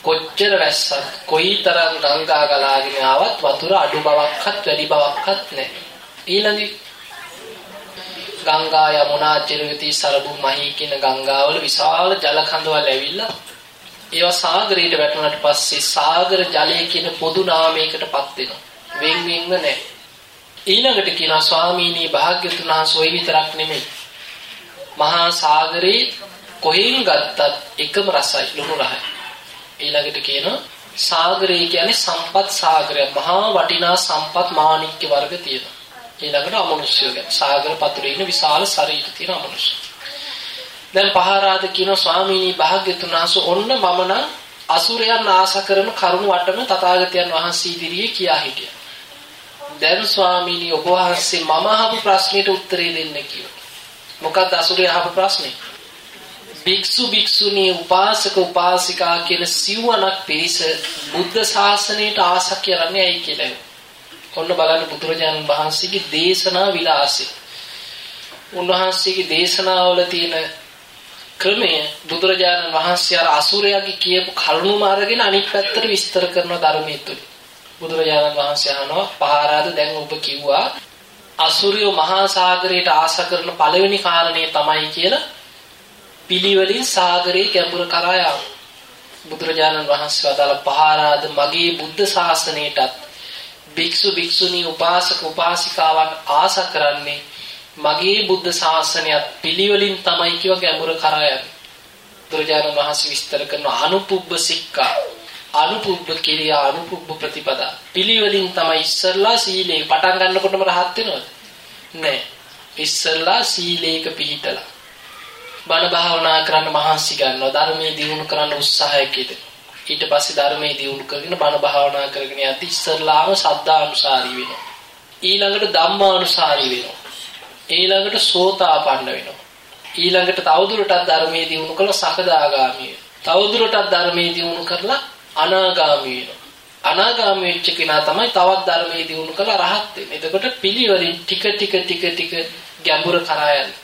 කොච්චර වැස්සක් කොයිතරම් ගංගා ගලාගෙන ආවත් වතුර අඩු බවක්වත් වැඩි බවක්වත් නැහැ. ඊළඟ ගංගා යමුනා චිරවිති සරබු මහී කියන ගංගාවල විශාල ජල කඳවල් ඇවිල්ලා ඒවා සාගරයට වැටුණාට පස්සේ සාගර ජලය කියන පොදු නාමයකටපත් වෙනවා. වෙන් වෙන්ව නැහැ. ඊළඟට කියනවා ස්වාමීනි භාග්‍යතුන් වහන්සේ ඔය විතරක් නෙමෙයි. මහා සාගරේ කොහෙන් ගත්තත් එකම රසයි ලුණු රහයි. ඊළඟට කියනවා සාගරය කියන්නේ සම්පත් සාගරය. මහා වටිනා සම්පත් මාණික්ක වර්ග තියෙනවා. ඊළඟට අමනුෂ්‍යය ගැන සාගර පතුලේ ඉන්න විශාල ශරීර තියෙන අමනුෂ්‍ය. දැන් පහරාද කියන ස්වාමීනි භාග්‍යතුන් වහන්සේ ඔන්න මම නම් අසුරයන් ආස කරන කරුණ වටම තථාගතයන් වහන්සේ ඉදිරියේ කියා හිටියා. දැන් ස්වාමීනි ඔබ වහන්සේ මම අහපු ප්‍රශ්නෙට උත්තරේ දෙන්න කිව්වා. මොකක්ද අසුරය අහපු ප්‍රශ්නේ? භික්ෂු භික්ෂුණී උපාසක උපාසිකා කියන සිව්වනක් පිරිස බුද්ධ ශාසනයට ආස කරන්නේ ඇයි කියලා. ඔන්න බලන්න බුදුරජාණන් වහන්සේගේ දේශනා විලාසය. උන්වහන්සේගේ දේශනාවල තියෙන ක්‍රමය බුදුරජාණන් වහන්සේ අර අසුරයාගේ කියපු කරුණුම අරගෙන අනිත් පැත්තට විස්තර කරන ධර්මයේ තුල. බුදුරජාණන් වහන්සේ අහනවා පහාරාද දැන් ඔබ කිව්වා අසුරියෝ මහා සාගරයට ආස කරන පළවෙනි කාරණේ තමයි කියලා පිළිවෙලින් සාගරේ ගැඹුර කරා යාම. බුදුරජාණන් වහන්සේ වදාළ පහාරාද මගේ බුද්ධ ශාසනයටත් භික්ෂු භික්ෂුණී උපාසක උපාසිකාවන් ආස කරන්නේ මගේ බුද්ධ ශාසනයත් පිළිවෙලින් තමයි කියව ගැඹුර කරා යන්නේ. බුදුරජාණන් වහන්සේ විස්තර කරන අනුපුබ්බ සික්කා අනුපුබ්බ කිරියා අනුපුබ්බ ප්‍රතිපදා පිළිවෙලින් තමයි ඉස්සල්ලා සීලේ පටන් ගන්නකොටම රහත් වෙනවද? නෑ. ඉස්සල්ලා සීලේක පිහිටලා බණ භාවනා කරන්න මහන්සි ගන්නවා ධර්මයේ දියුණු කරන්න උත්සාහයක් ඊට පස්සේ ධර්මයේ දියුණු කරගෙන බණ භාවනා කරගෙන යද්දි ඉස්සල්ලාම සද්ධානුසාරී වෙනවා. ඊළඟට ධම්මානුසාරී වෙනවා. ඊළඟට සෝතාපන්න වෙනවා. ඊළඟට තවදුරටත් ධර්මයේ දියුණු කරලා සකදාගාමී තවදුරටත් ධර්මයේ දියුණු කරලා අනාගාමී වෙනවා. අනාගාමී වෙච්ච කෙනා තමයි තවත් ධර්මයේ දියුණු කරලා රහත් වෙන්නේ. එතකොට පිළිවෙලින් ටික ටික ටික ටික ගැඹුර කරා යන්නේ.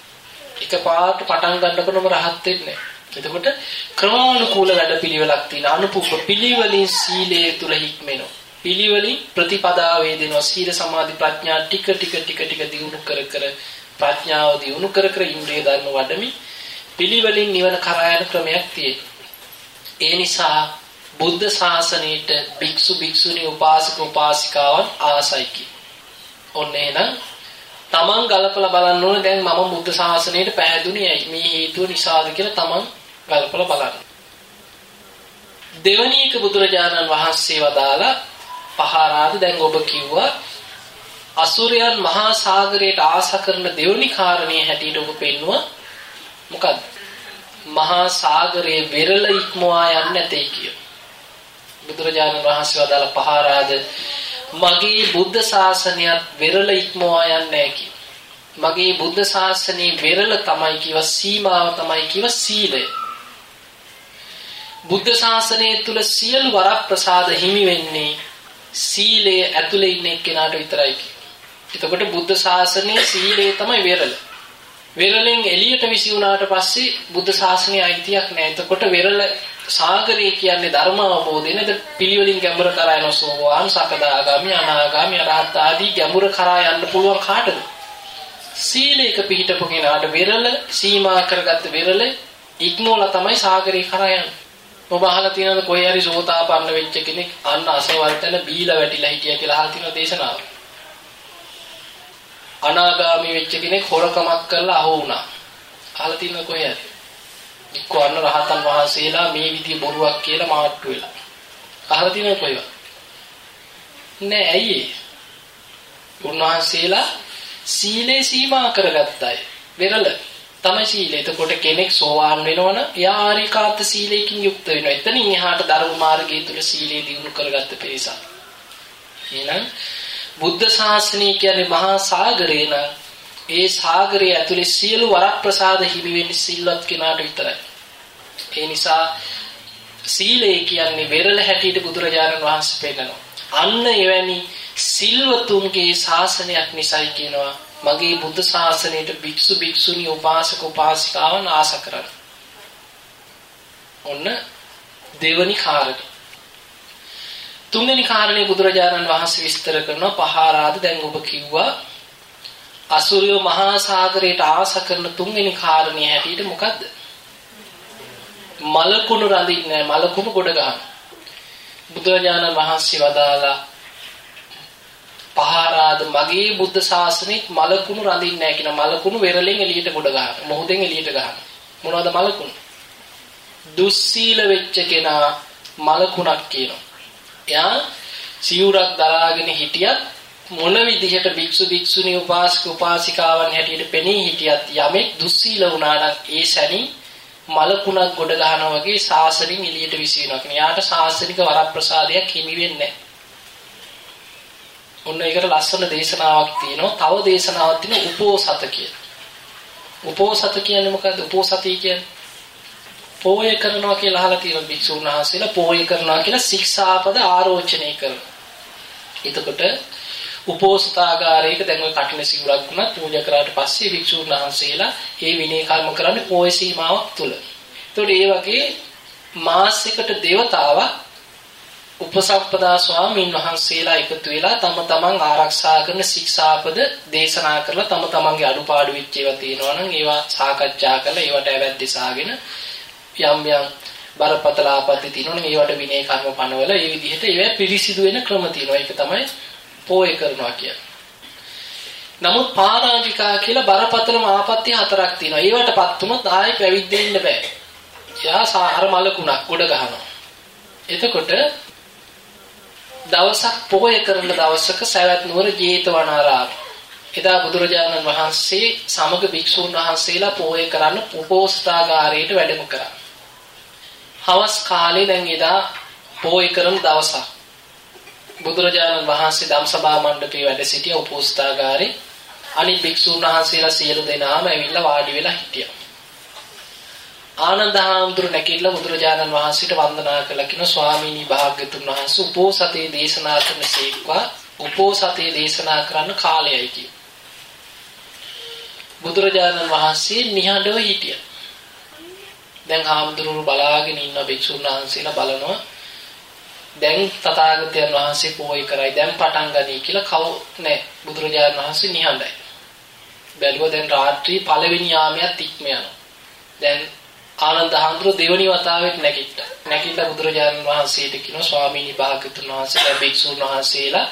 එකපාරට පටන් ගන්නකොටම රහත් වෙන්නේ එතකොට ක්‍රමානුකූල වැඩපිළිවෙලක් තියෙන අනුපුප්ප පිළිවෙලින් සීලයේ තුල හික්මෙනවා. පිළිවෙලින් ප්‍රතිපදා වේදිනවා සීල සමාධි ප්‍රඥා ටික ටික ටික ටික දියුණු කර කර ප්‍රඥාව දියුණු කර කර ඉන්ද්‍රිය ධර්ම වඩමි පිළිවෙලින් නිවන කරා යන ක්‍රමයක් තියෙනවා. ඒ නිසා බුද්ධ ශාසනයට භික්ෂු භික්ෂුණී උපාසක උපාසිකාවන් ආසයි කි. ඔන්න එහෙනම් තමන් ගලපලා බලන්න ඕනේ දැන් මම බුද්ධ ශාසනයට පෑදුනේ ඇයි මේ හේතුව නිසාද කියලා තමන් ගලපලා බලන්න. දෙවැනි එක බුදුරජාණන් වහන්සේ වදාලා පහාරාද දැන් ඔබ කිව්වා අසුරයන් මහා සාගරයට ආස කරන දෙවනි කාරණේ හැටියට ඔබ පෙන්නුවා මොකද්ද මහා සාගරයේ වෙරළ ඉක්මවා යන්නේ නැtei කිය. බුදුරජාණන් වහන්සේ වදාළ පහාරාද මගේ බුද්ධ ශාසනයත් වෙරළ ඉක්මවා යන්නේ නැහැ මගේ බුද්ධ ශාසනයේ වෙරළ තමයි කිව සීමාව තමයි කිව සීලය. බුද්ධ ශාසනය තුල සියලු වරප්‍රසාද හිමි වෙන්නේ සීලය ඇතුලේ ඉන්න එක්කෙනාට විතරයි. එතකොට බුද්ධ ශාසනයේ සීලය තමයි වෙරළ. වෙරළෙන් එළියට විසි වුණාට පස්සේ බුද්ධ ශාසනයේ අයිතියක් නැහැ. එතකොට වෙරළ සාගරය කියන්නේ ධර්ම අවබෝධය නේද? පිළිවෙලින් ගැඹුර කරා යන සෝවාන්, සකදාගාමි, අනාගාමි, අරහත් ආදී ගැඹුර කරා යන්න පුළුවන් කාටද? සීලයක පිහිටපු කෙනාට වෙරළ සීමා කරගත්ත වෙරළ ඉක්මෝලා තමයි සාගරේ කරා යන්නේ. ඔබ අහලා තියෙනවද කොහේ හරි සෝතාපන්න වෙච්ච කෙනෙක් අන්න අසවල්තන බීලා වැටිලා හිටියා කියලා අහලා තියෙන දේශනාව. අනාගාමී වෙච්ච කෙනෙක් හොරකමක් කරලා අහු වුණා. අහලා තියෙනවද කොහේ හරි? එක්කෝ අන්න රහතන් වහන්සේලා මේ විදිය බොරුවක් කියලා මාට්ටු වෙලා. අහලා තියෙනවද කොහෙවත්? නෑ ඇයි ඒ? උන්වහන්සේලා සීලේ සීමා කරගත්තයි. වෙරළ තමයි සීලය. එතකොට කෙනෙක් සෝවාන් වෙනවනම් එයා ආරිකාර්ත සීලයකින් යුක්ත වෙනවා. එතනින් එහාට ධර්ම මාර්ගය තුල සීලය දිනු කරගත්ත පිරිසක්. එහෙනම් බුද්ධ ශාසනය කියන්නේ මහා සාගරය නම් ඒ සාගරය ඇතුලේ සියලු වරප්‍රසාද හිමි වෙන්නේ සිල්වත් කෙනාට විතරයි. ඒ නිසා සීලය කියන්නේ වෙරළ හැටියට බුදුරජාණන් වහන්සේ පෙන්නනවා. අන්න එවැනි සිල්වතුන්ගේ ශාසනයක් නිසයි කියනවා මගේ බුද්ධ ශාසනයට භික්ෂු භික්ෂුණී උපාසක උපාසිකාවන් ආස කරන. ඔන්න දෙවනි කාරණය. තුන්වෙනි කාරණේ බුදුරජාණන් වහන්සේ විස්තර කරනවා පහාරාද දැන් ඔබ කිව්වා අසුරිය මහා සාගරයට ආස කරන තුන්වෙනි කාරණේ හැටියට මොකද්ද? මලකුණු රඳින්නේ මලකුණු ගොඩ ගන්න. බුදුරජාණන් වහන්සේ වදාලා පහාරාද මගේ බුද්ධ ශාසනෙත් මලකුණු රඳින්නේ නැහැ කියන මලකුණු වෙරළෙන් එළියට ගොඩ ගන්න. මොහොතෙන් එළියට ගන්න. මොනවද මලකුණු? දුස්සීල වෙච්ච කෙනා මලකුණක් කියනවා. එයා සිවුරක් දරාගෙන හිටියත් මොන විදිහට භික්ෂු භික්ෂුණී උපාසක උපාසිකාවන් හැටියට පෙනී හිටියත් යමෙක් දුස්සීල වුණා නම් ඒ සැනින් මලකුණක් ගොඩ ගන්නවා වගේ ශාසනින් එළියට විසිනවා. කියන්නේ යාට ශාසනික වරප්‍රසාදයක් හිමි වෙන්නේ නැහැ. ඔන්න ඒකට ලස්සන දේශනාවක් තියෙනවා. තව දේශනාවක් තියෙනවා උපෝසත කියලා. උපෝසත කියන්නේ මොකද්ද? උපෝසතී කියන්නේ පෝය කරනවා කියලා අහලා තියෙනවා භික්ෂුන් වහන්සේලා පෝය කරනවා කියලා ශික්ෂාපද ආරෝචනය කරනවා. එතකොට උපෝසතාගාරයක දැන් ඔය කටින සිවුරක් වුණත් පූජා කරාට පස්සේ භික්ෂුන් වහන්සේලා ඒ විනය කර්ම කරන්නේ පෝය සීමාවක් තුල. එතකොට ඒ වගේ මාසයකට දේවතාවක් උපසම්පදා ස්වාමීන් වහන්සේලා එකතු වෙලා තම තමන් ආරක්ෂා කරන ශික්ෂාපද දේශනා කරලා තම තමන්ගේ අඩුපාඩු වෙච්ච ඒවා තියෙනවා නම් ඒවා සාකච්ඡා කරලා ඒවට ඇවැද්දසාගෙන යම් යම් බරපතල ආපත්‍ය තියෙනවා නම් ඒවට විනය කර්ම පනවල ඒ විදිහට ඒවා පිරිසිදු වෙන ක්‍රම තියෙනවා. ඒක තමයි පෝය කරනවා කියන්නේ. නමුත් පාරාජිකා කියලා බරපතලම ආපත්‍ය හතරක් තියෙනවා. ඒවටපත් වුණොත් ආයෙ පැවිද්දෙන්න බෑ. එයා සාහර මලකුණක් උඩ ගහනවා. එතකොට දවසක් පොහොය කරන දවසක සවැත් නුවර ජේතවනාරාම එදා බුදුරජාණන් වහන්සේ සමග භික්ෂූන් වහන්සේලා පොහොය කරන්න උපෝස්ථාගාරයට වැඩම කරා. හවස් කාලේ දැන් එදා පොහොය කරන දවසක්. බුදුරජාණන් වහන්සේ ධම්සභා මණ්ඩපයේ වැඩ සිටිය උපෝස්ථාගාරේ අනිත් භික්ෂූන් වහන්සේලා සියලු දෙනාම ඇවිල්ලා වාඩි වෙලා හිටියා. ආනන්ද හාමුදුරු නැගිටලා බුදුරජාණන් වහන්සේට වන්දනා කළා කියන ස්වාමීනි භාග්‍යතුන් වහන්සේ උපෝසතේ දේශනා කරන සීක්වා උපෝසතේ දේශනා කරන්න කාලයයි කිය. බුදුරජාණන් වහන්සේ නිහඬව හිටියා. දැන් හාමුදුරුවෝ බලාගෙන ඉන්න භික්ෂුන් වහන්සේලා බලනවා දැන් තථාගතයන් වහන්සේ පොයි කරයි දැන් පටන් ගනී කියලා කව නැහැ බුදුරජාණන් වහන්සේ නිහඬයි. බැලුවා දැන් රාත්‍රී පළවෙනි යාමයක් ඉක්ම යනවා. දැන් ආනන්ද හාමුදුරුවෝ දෙවනි වතාවෙත් නැගිට්ටා. නැගිටලා බුදුරජාණන් වහන්සේට කියනවා ස්වාමීනි භාග්‍යතුන් වහන්සේ දැන් භික්ෂුන් වහන්සේලා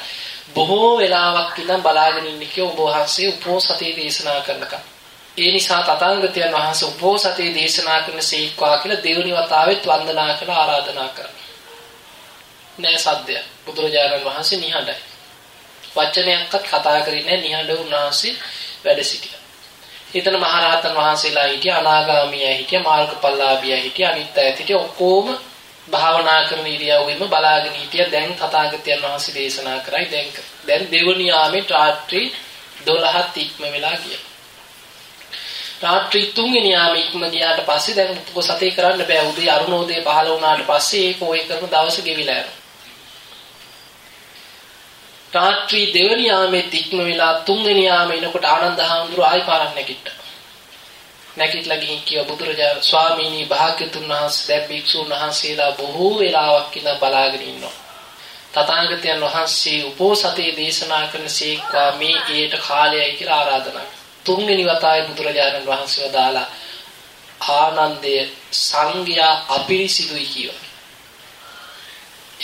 බොහෝ වෙලාවක් ඉඳන් බලාගෙන ඉන්නේ කිය ඔබ වහන්සේ උපෝසතේ දේශනා කරනකම්. ඒ නිසා තථාගතයන් වහන්සේ උපෝසතේ දේශනා කරන සීක්වා කියලා දෙවනි වතාවෙත් වන්දනා කරලා ආරාධනා කරනවා. නෑ සද්දය. බුදුරජාණන් වහන්සේ නිහඬයි. වචනයක්වත් කතා කරන්නේ නැහැ නිහඬව උන්වහන්සේ වැඩ සිටියා. එතන මහරහතන් වහන්සේලා හිටියා අනාගාමීය හිටියා මාර්ගඵලලාභිය හිටියා අනිත් අයත් හිටියා ඔක්කොම භාවනා කරන ඉරියව්වෙම බලාගෙන හිටියා දැන් තථාගතයන් වහන්සේ දේශනා කරයි දැන් දැන් දෙවනි යාමේ රාත්‍රී 12ත් ඉක්ම වෙලා ගියා. රාත්‍රී තුන්වෙනි යාම ඉක්ම ගියාට පස්සේ දැන් උපසතේ කරන්න බෑ උදේ අරුණෝදය පහළ වුණාට පස්සේ ඒක ඔය කරන දවස ගෙවිලා යනවා. රාත්‍රී දෙවනි යාමේ ඉක්ම වෙලා තුන්වෙනි යාම එනකොට ආනන්ද හාමුදුරුවෝ ආයි පාරක් නැගිට්ටා. නැගිටලා ගිහින් කිව්වා බුදුරජාණන් ස්වාමීනි භාග්‍යතුන් වහන්සේ දැන් භික්ෂුන් වහන්සේලා බොහෝ වෙලාවක් ඉඳන් බලාගෙන ඉන්නවා. තථාගතයන් වහන්සේ උපෝසතේ දේශනා කරන සීක්වා මේ ඊට කාලයයි කියලා ආරාධනා තුන්වෙනි වතාවේ බුදුරජාණන් වහන්සේ වදාලා ආනන්දය සංඝයා අපිරිසිදුයි කියනවා.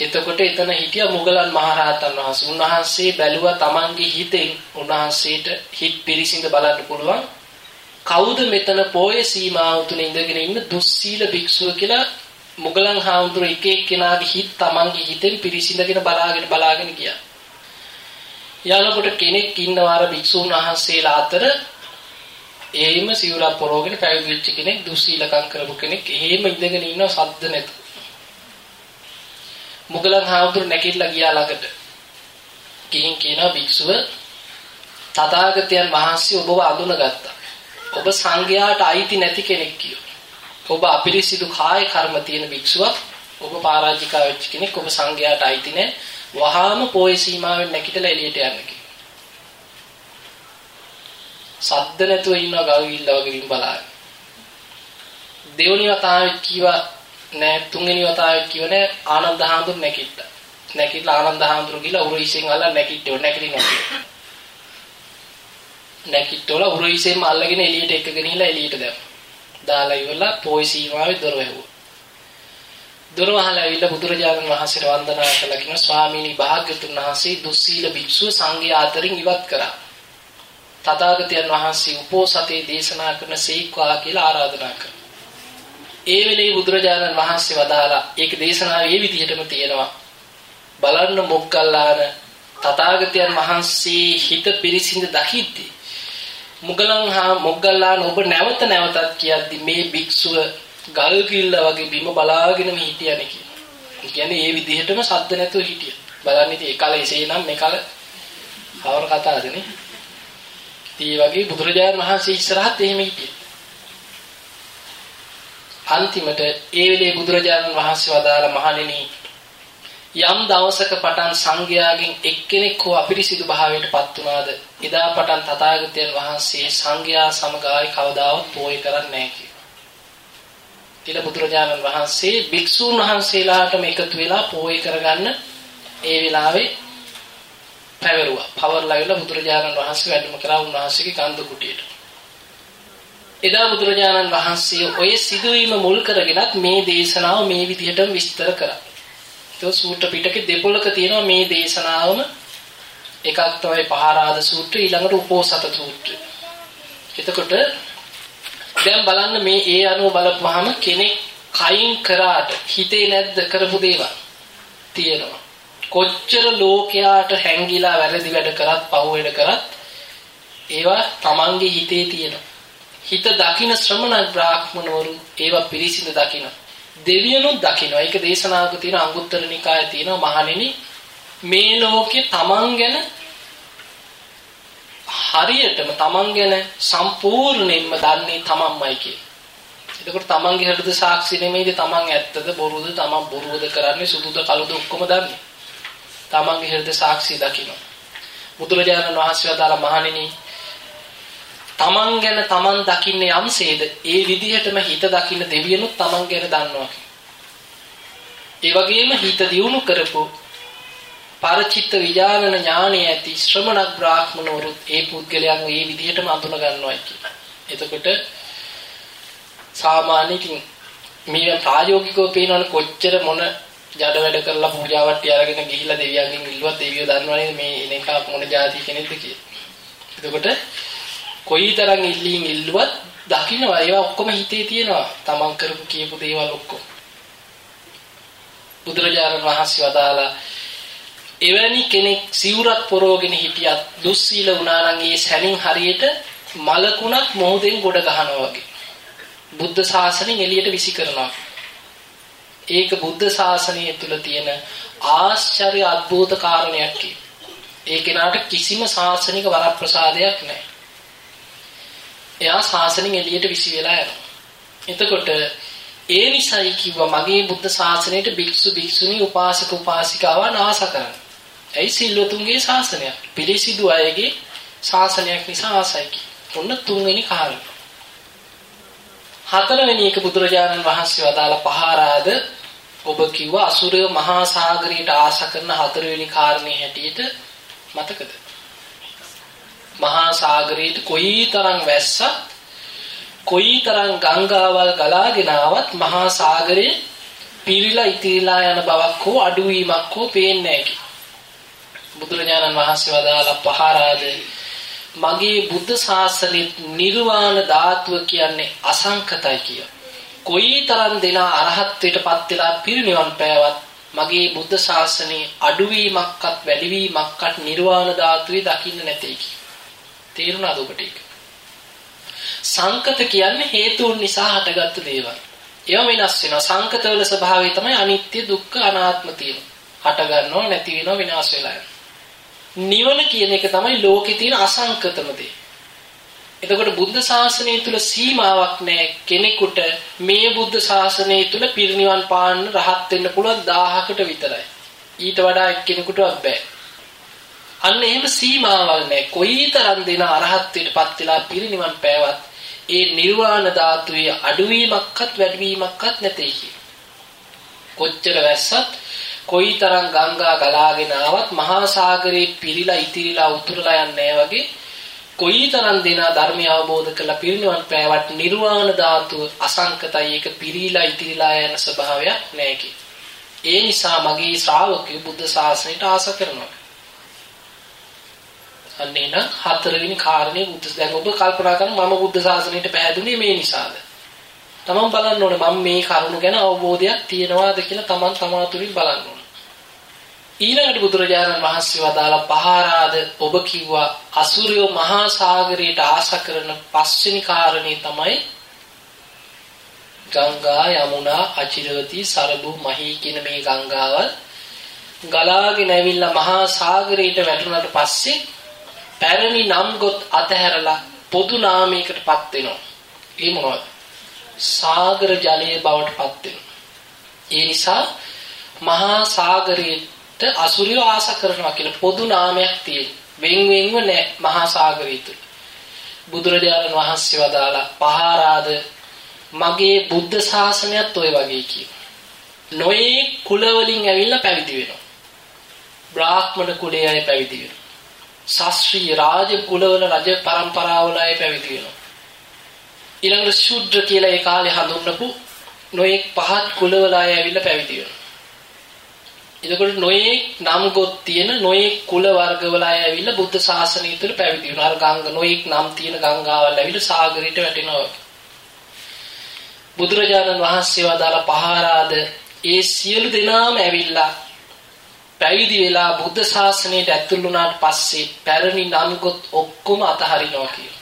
එතකොට එතන හිටිය මුගලන් මහරහතන් වහන්සේ. උන්වහන්සේ බැලුවා Tamange හිතෙන් උන්වහන්සේට හිත පිරිසිඳ බලන්න පුළුවන්. කවුද මෙතන පොයේ සීමාව තුන ඉඳගෙන ඉන්න දුස්සීල භික්ෂුව කියලා මුගලන් හාමුදුර එක එක්කෙනාගේ හිත Tamange හිතෙන් පිරිසිඳගෙන බලාගෙන බලාගෙන ගියා. යනකොට කෙනෙක් ඉන්නවා අර භික්ෂුන් වහන්සේලා අතර එහෙම සිවුරක් පොරවගෙන පැවිදි වෙච්ච කෙනෙක් දුස්සීලකම් කරපු කෙනෙක් එහෙම ඉඳගෙන ඉන්නවා සද්ද නැතුව. මුගලන් හාමුදුරු නැගිටලා ගියා ළඟට. ගිහින් කියනවා භික්ෂුව තථාගතයන් වහන්සේ ඔබව අඳුනගත්තා. ඔබ සංඝයාට අයිති නැති කෙනෙක් කියෝ. ඔබ අපිරිසිදු කාය කර්ම තියෙන භික්ෂුවක්. ඔබ පරාජිකා වෙච්ච කෙනෙක්. ඔබ සංඝයාට අයිති නැහැ. වහාම පොයේ සීමාවෙන් නැගිටලා එළියට යන්න කිව්වා. සද්ද නැතුව ඉන්නවා ගල් ගිල්ල වගේ වින් බලාගෙන. දෙවනි වතාවෙත් කීවා නෑ තුන්වෙනි වතාවෙත් කිව්ව නෑ ආනන්ද හාමුදුර නැකිට්ටා. නැකිටලා ආනන්ද හාමුදුර ගිහලා උරුයිසෙන් අල්ලලා නැකිට්ටෝ නැකිටින් නැකිට්ටා. නැකිට්ටෝලා උරුයිසෙන්ම අල්ලගෙන එළියට එක්කගෙන ගිහලා එළියට දැම්මා. දාලා ඉවරලා පොයි සීමාවේ දොර වැහුවා. දොර වහලා ඇවිල්ලා බුදුරජාණන් වහන්සේට වන්දනා කළා කියන ස්වාමීනි භාග්‍යතුන් වහන්සේ දුස්සීල භික්ෂුව සංඝයා අතරින් ඉවත් කරා. තථාගතයන් වහන්සේ උපෝසතේ දේශනා කරන සීක්වා කියලා ආරාධනා කළා. ඒ වෙලේ බුදුරජාණන් වහන්සේ වදාලා ඒක දේශනාවේ මේ විදිහටම තියෙනවා. බලන්න මොග්ගල්ලාන තථාගතයන් වහන්සේ හිත පිරිසිඳ දකිද්දී මුගලන් හා මොග්ගල්ලාන ඔබ නැවත නැවතත් කියද්දි මේ භික්ෂුව ගල් කිල්ල වගේ බිම බලාගෙනම හිටියනේ කියනවා. කියන්නේ මේ විදිහටම සද්ද නැතුව හිටියා. බලන්න ඉතින් ඒකල එසේනම් මේකල කවර කතාවදනේ. ඒ වගේ බුදුරජාණන් වහන්සේ ඉස්සරහත් එහෙම හිටියා. අන්තිමට ඒ වෙලේ බුදුරජාණන් වහන්සේ වදාළ මහණෙනි යම් දවසක පටන් සංඝයාගෙන් එක්කෙනෙක් හෝ අපිරිසිදු භාවයටපත් වුණාද එදා පටන් තථාගතයන් වහන්සේ සංඝයා සමග ආයි කවදාවත් පෝය කරන්නේ නැහැ කියලා. ඊළ බුදුරජාණන් වහන්සේ භික්ෂූන් වහන්සේලාටම එකතු වෙලා පෝය කරගන්න ඒ වෙලාවේ පැවරුවා. පවර්ලා බුදුරජාණන් වහන්සේ වැඩම කරා උන්වහන්සේගේ කන්ද කුටියට. එදා බුදුරජාණන් වහන්සේ ඔය සිදුවීම මුල් කරගෙනත් මේ දේශනාව මේ විදිහටම විස්තර කරා. ඒක සූත්‍ර පිටකේ දෙපොලක තියෙනවා මේ දේශනාවම එකක් තමයි පහරාද සූත්‍රය ඊළඟට උපෝසත සූත්‍රය. එතකොට දැන් බලන්න මේ ඒ අනුව බලපුවාම කෙනෙක් කයින් කරාට හිතේ නැද්ද කරපු දේවල් තියෙනවා. කොච්චර ලෝකයාට හැංගිලා වැරදි වැඩ කරත් පහු වැඩ කරත් ඒවා Tamange හිතේ තියෙනවා. හිත දකින ශ්‍රමණ බ්‍රාහ්මණවරු ඒවා පිරිසිදු දකින. දෙවියනුත් දකිනවා. ඒක දේශනාවක තියෙන අංගුත්තර නිකායේ තියෙනවා මහණෙනි මේ ලෝකේ තමන් ගැන හරියටම තමන් ගැන සම්පූර්ණයෙන්ම දන්නේ තමන්මයි කියලා. එතකොට තමන්ගේ හෘද සාක්ෂි නෙමෙයිද තමන් ඇත්තද බොරුද තමන් බොරුවද කරන්නේ සුදුද කළුද ඔක්කොම දන්නේ. තමන්ගේ හෘද සාක්ෂි දකින්න. බුදුරජාණන් වහන්සේ වදාළ මහණෙනි තමන් ගැන තමන් දකින්නේ යම්සේද ඒ විදිහටම හිත දකින්න දෙවියනුත් තමන් ගැන දන්නවා ඒ වගේම හිත දියුණු කරපු පරචිත්ත විඥානන ඥානය ඇති ශ්‍රමණ බ්‍රාහ්මණවරුත් ඒ පුද්ගලයන් මේ විදිහටම අඳුන ගන්නවා කියන. එතකොට සාමාන්‍යකින් මේ ප්‍රායෝගිකව පේනවනේ කොච්චර මොන ජඩ වැඩ කරලා පූජාවට්ටි අරගෙන ගිහිල්ලා දෙවියන්ගෙන් ඉල්ලුවත් දෙවියෝ දන්නවනේ මේ එන එක මොන જાති කෙනෙක්ද කියලා. එතකොට කොයිතරම් ඉල්ලීම් ඉල්ලුවත් දකින්නවා ඒවා ඔක්කොම හිතේ තියෙනවා. තමන් කරපු කියපු දේවල් ඔක්කොම. බුදුරජාණන් වහන්සේ වදාලා එවැනි කෙනෙක් සිවුරක් පොරෝගෙන හිටියත් දුස්සීල වුණා නම් ඒ සැනින් හරියට මලකුණක් මොහොතෙන් ගොඩ ගහනවා වගේ. බුද්ධ ශාසනයෙන් එළියට විසි කරනවා. ඒක බුද්ධ ශාසනය තුල තියෙන ආශ්චර්ය අద్భుත කාරණයක් ඒ කෙනාට කිසිම ශාසනික වරප්‍රසාදයක් නැහැ. එයා ශාසනයෙන් එළියට විසි වෙලා යනවා. එතකොට ඒ නිසයි කිව්වා මගේ බුද්ධ ශාසනයට භික්ෂු භික්ෂුණී උපාසක උපාසිකාවන් ආස කරන්න. ඇයි සිල්වතුන්ගේ ශාසනයක්. පිළිසිදු අයගේ ශාසනයක් නිසා ආසයි කි. ඔන්න තුන්වෙනි කාරණය. හතරවෙනි එක බුදුරජාණන් වහන්සේ වදාළ පහාරාද ඔබ කිව්ව අසුරය මහා සාගරයට ආස කරන හතරවෙනි කාරණේ හැටියට මතකද? මහා සාගරයට කොයිතරම් වැස්සත් කොයිතරම් ගංගාවල් ගලාගෙන ආවත් මහා සාගරේ පිරීලා ඉතිරිලා යන බවක් හෝ අඩුවීමක් හෝ පේන්නේ නැහැ බුදුරජාණන් වහන්සේ වදාළ පහරාද මගේ බුද්ධ ශාසනෙත් නිර්වාණ ධාතුව කියන්නේ අසංකතයි කිය. කොයිතරම් දෙනා අරහත්ත්වයට පත් වෙලා පිරිනිවන් පෑවත් මගේ බුද්ධ ශාසනයේ අඩුවීමක්වත් වැඩිවීමක්වත් නිර්වාණ ධාතුවේ දකින්න නැtei කිය. තේරුණාද ඔබට ඒක? සංකත කියන්නේ හේතුන් නිසා හටගත්තු දේවල්. ඒවා වෙනස් වෙනවා. සංකතවල ස්වභාවය තමයි අනිත්‍ය, දුක්ඛ, අනාත්ම තියෙන. හට ගන්නව, නැති වෙනව, විනාශ වෙලා යනවා. නිවන කියන එක තමයි ලෝකේ තියෙන අසංකතම දේ. එතකොට බුද්ධ ශාසනය තුල සීමාවක් නැහැ කෙනෙකුට මේ බුද්ධ ශාසනය තුල පිරිනිවන් පාන්න රහත් වෙන්න පුළුවන් 1000කට විතරයි. ඊට වඩා එක්කෙනෙකුටවත් බෑ. අන්න එහෙම සීමාවල් නැහැ. කොයිතරම් දෙන අරහත්ත්වයටපත් වෙලා පිරිනිවන් පෑවත් ඒ නිර්වාණ ධාතුවේ අඩුවීමක්වත් වැඩිවීමක්වත් නැtei කිය. කොච්චර වැස්සත් කොයිතරම් ගංගා ගලාගෙන ආවත් මහා සාගරේ පිරීලා ඉතිරිලා උතුරලා යන්නේ වගේ කොයිතරම් දෙනා ධර්මය අවබෝධ කරලා පිරිනිවන් පෑවට නිර්වාණ ධාතුව අසංකතයි ඒක පිරීලා ඉතිරිලා යන ස්වභාවයක් නැහැ ඒ නිසා මගේ ශ්‍රාවකයෝ බුද්ධ ශාසනයට ආස කරනවා. අන්නේ නම් හතරවෙනි කාරණේ බුද්ධ දැන් ඔබ කල්පනා කරන මම බුද්ධ ශාසනයට පැහැදුනේ මේ නිසාද? තමන් බලන්න ඕනේ මම මේ කරුණ ගැන අවබෝධයක් තියනවාද කියලා තමන් තමා තුළින් බලන්න ඕනේ. ඊළඟට බුදුරජාණන් වහන්සේ වදාළ පහාරාද ඔබ කිව්වා අසුරයෝ මහා සාගරයට ආශ කරන පස්වෙනි කාරණේ තමයි ගංගා යමුනා අචිරවති සරබු මහී කියන මේ ගංගාවල් ගලාගෙන ඇවිල්ලා මහා සාගරයට වැටුණාට පස්සේ පැරණි නම් ගොත් අතහැරලා පොදු නාමයකටපත් වෙනවා. ඒ මොනවද? සාගර ජලයේ බවට පත් වෙනවා. ඒ නිසා මහා සාගරයට අසුරිය ආස කරනවා කියලා පොදු නාමයක් තියෙන. වෙන් වෙන්ව නැහැ මහා සාගරය තුල. බුදුරජාණන් වහන්සේ වදාලා පහාරාද මගේ බුද්ධ ශාසනයත් ඔය වගේ කියනවා. නොයේ කුල වලින් ඇවිල්ලා පැවිදි වෙනවා. බ්‍රාහ්මණ කුලයේ අය පැවිදි වෙනවා. ශාස්ත්‍රීය රාජ කුලවල රජ පරම්පරාවල අය පැවිදි වෙනවා. ඊළඟට ශුද්‍ර කියලා ඒ කාලේ හඳුන්වපු නොයෙක් පහත් කුලවල අය ඇවිල්ලා පැවිදි වෙනවා. එතකොට නොයෙක් නම් ගොත් තියෙන නොයෙක් කුල වර්ගවල අය ඇවිල්ලා බුද්ධ ශාසනය තුළ පැවිදි වෙනවා. අර ගංග නොයෙක් නම් තියෙන ගංගාවල් ඇවිල්ලා සාගරයට වැටෙනවා. බුදුරජාණන් වහන්සේ වදාළ පහාරාද ඒ සියලු දෙනාම ඇවිල්ලා පැවිදි වෙලා බුද්ධ ශාසනයට ඇතුළු වුණාට පස්සේ පැරණි නම් ගොත් ඔක්කොම අතහරිනවා කියලා.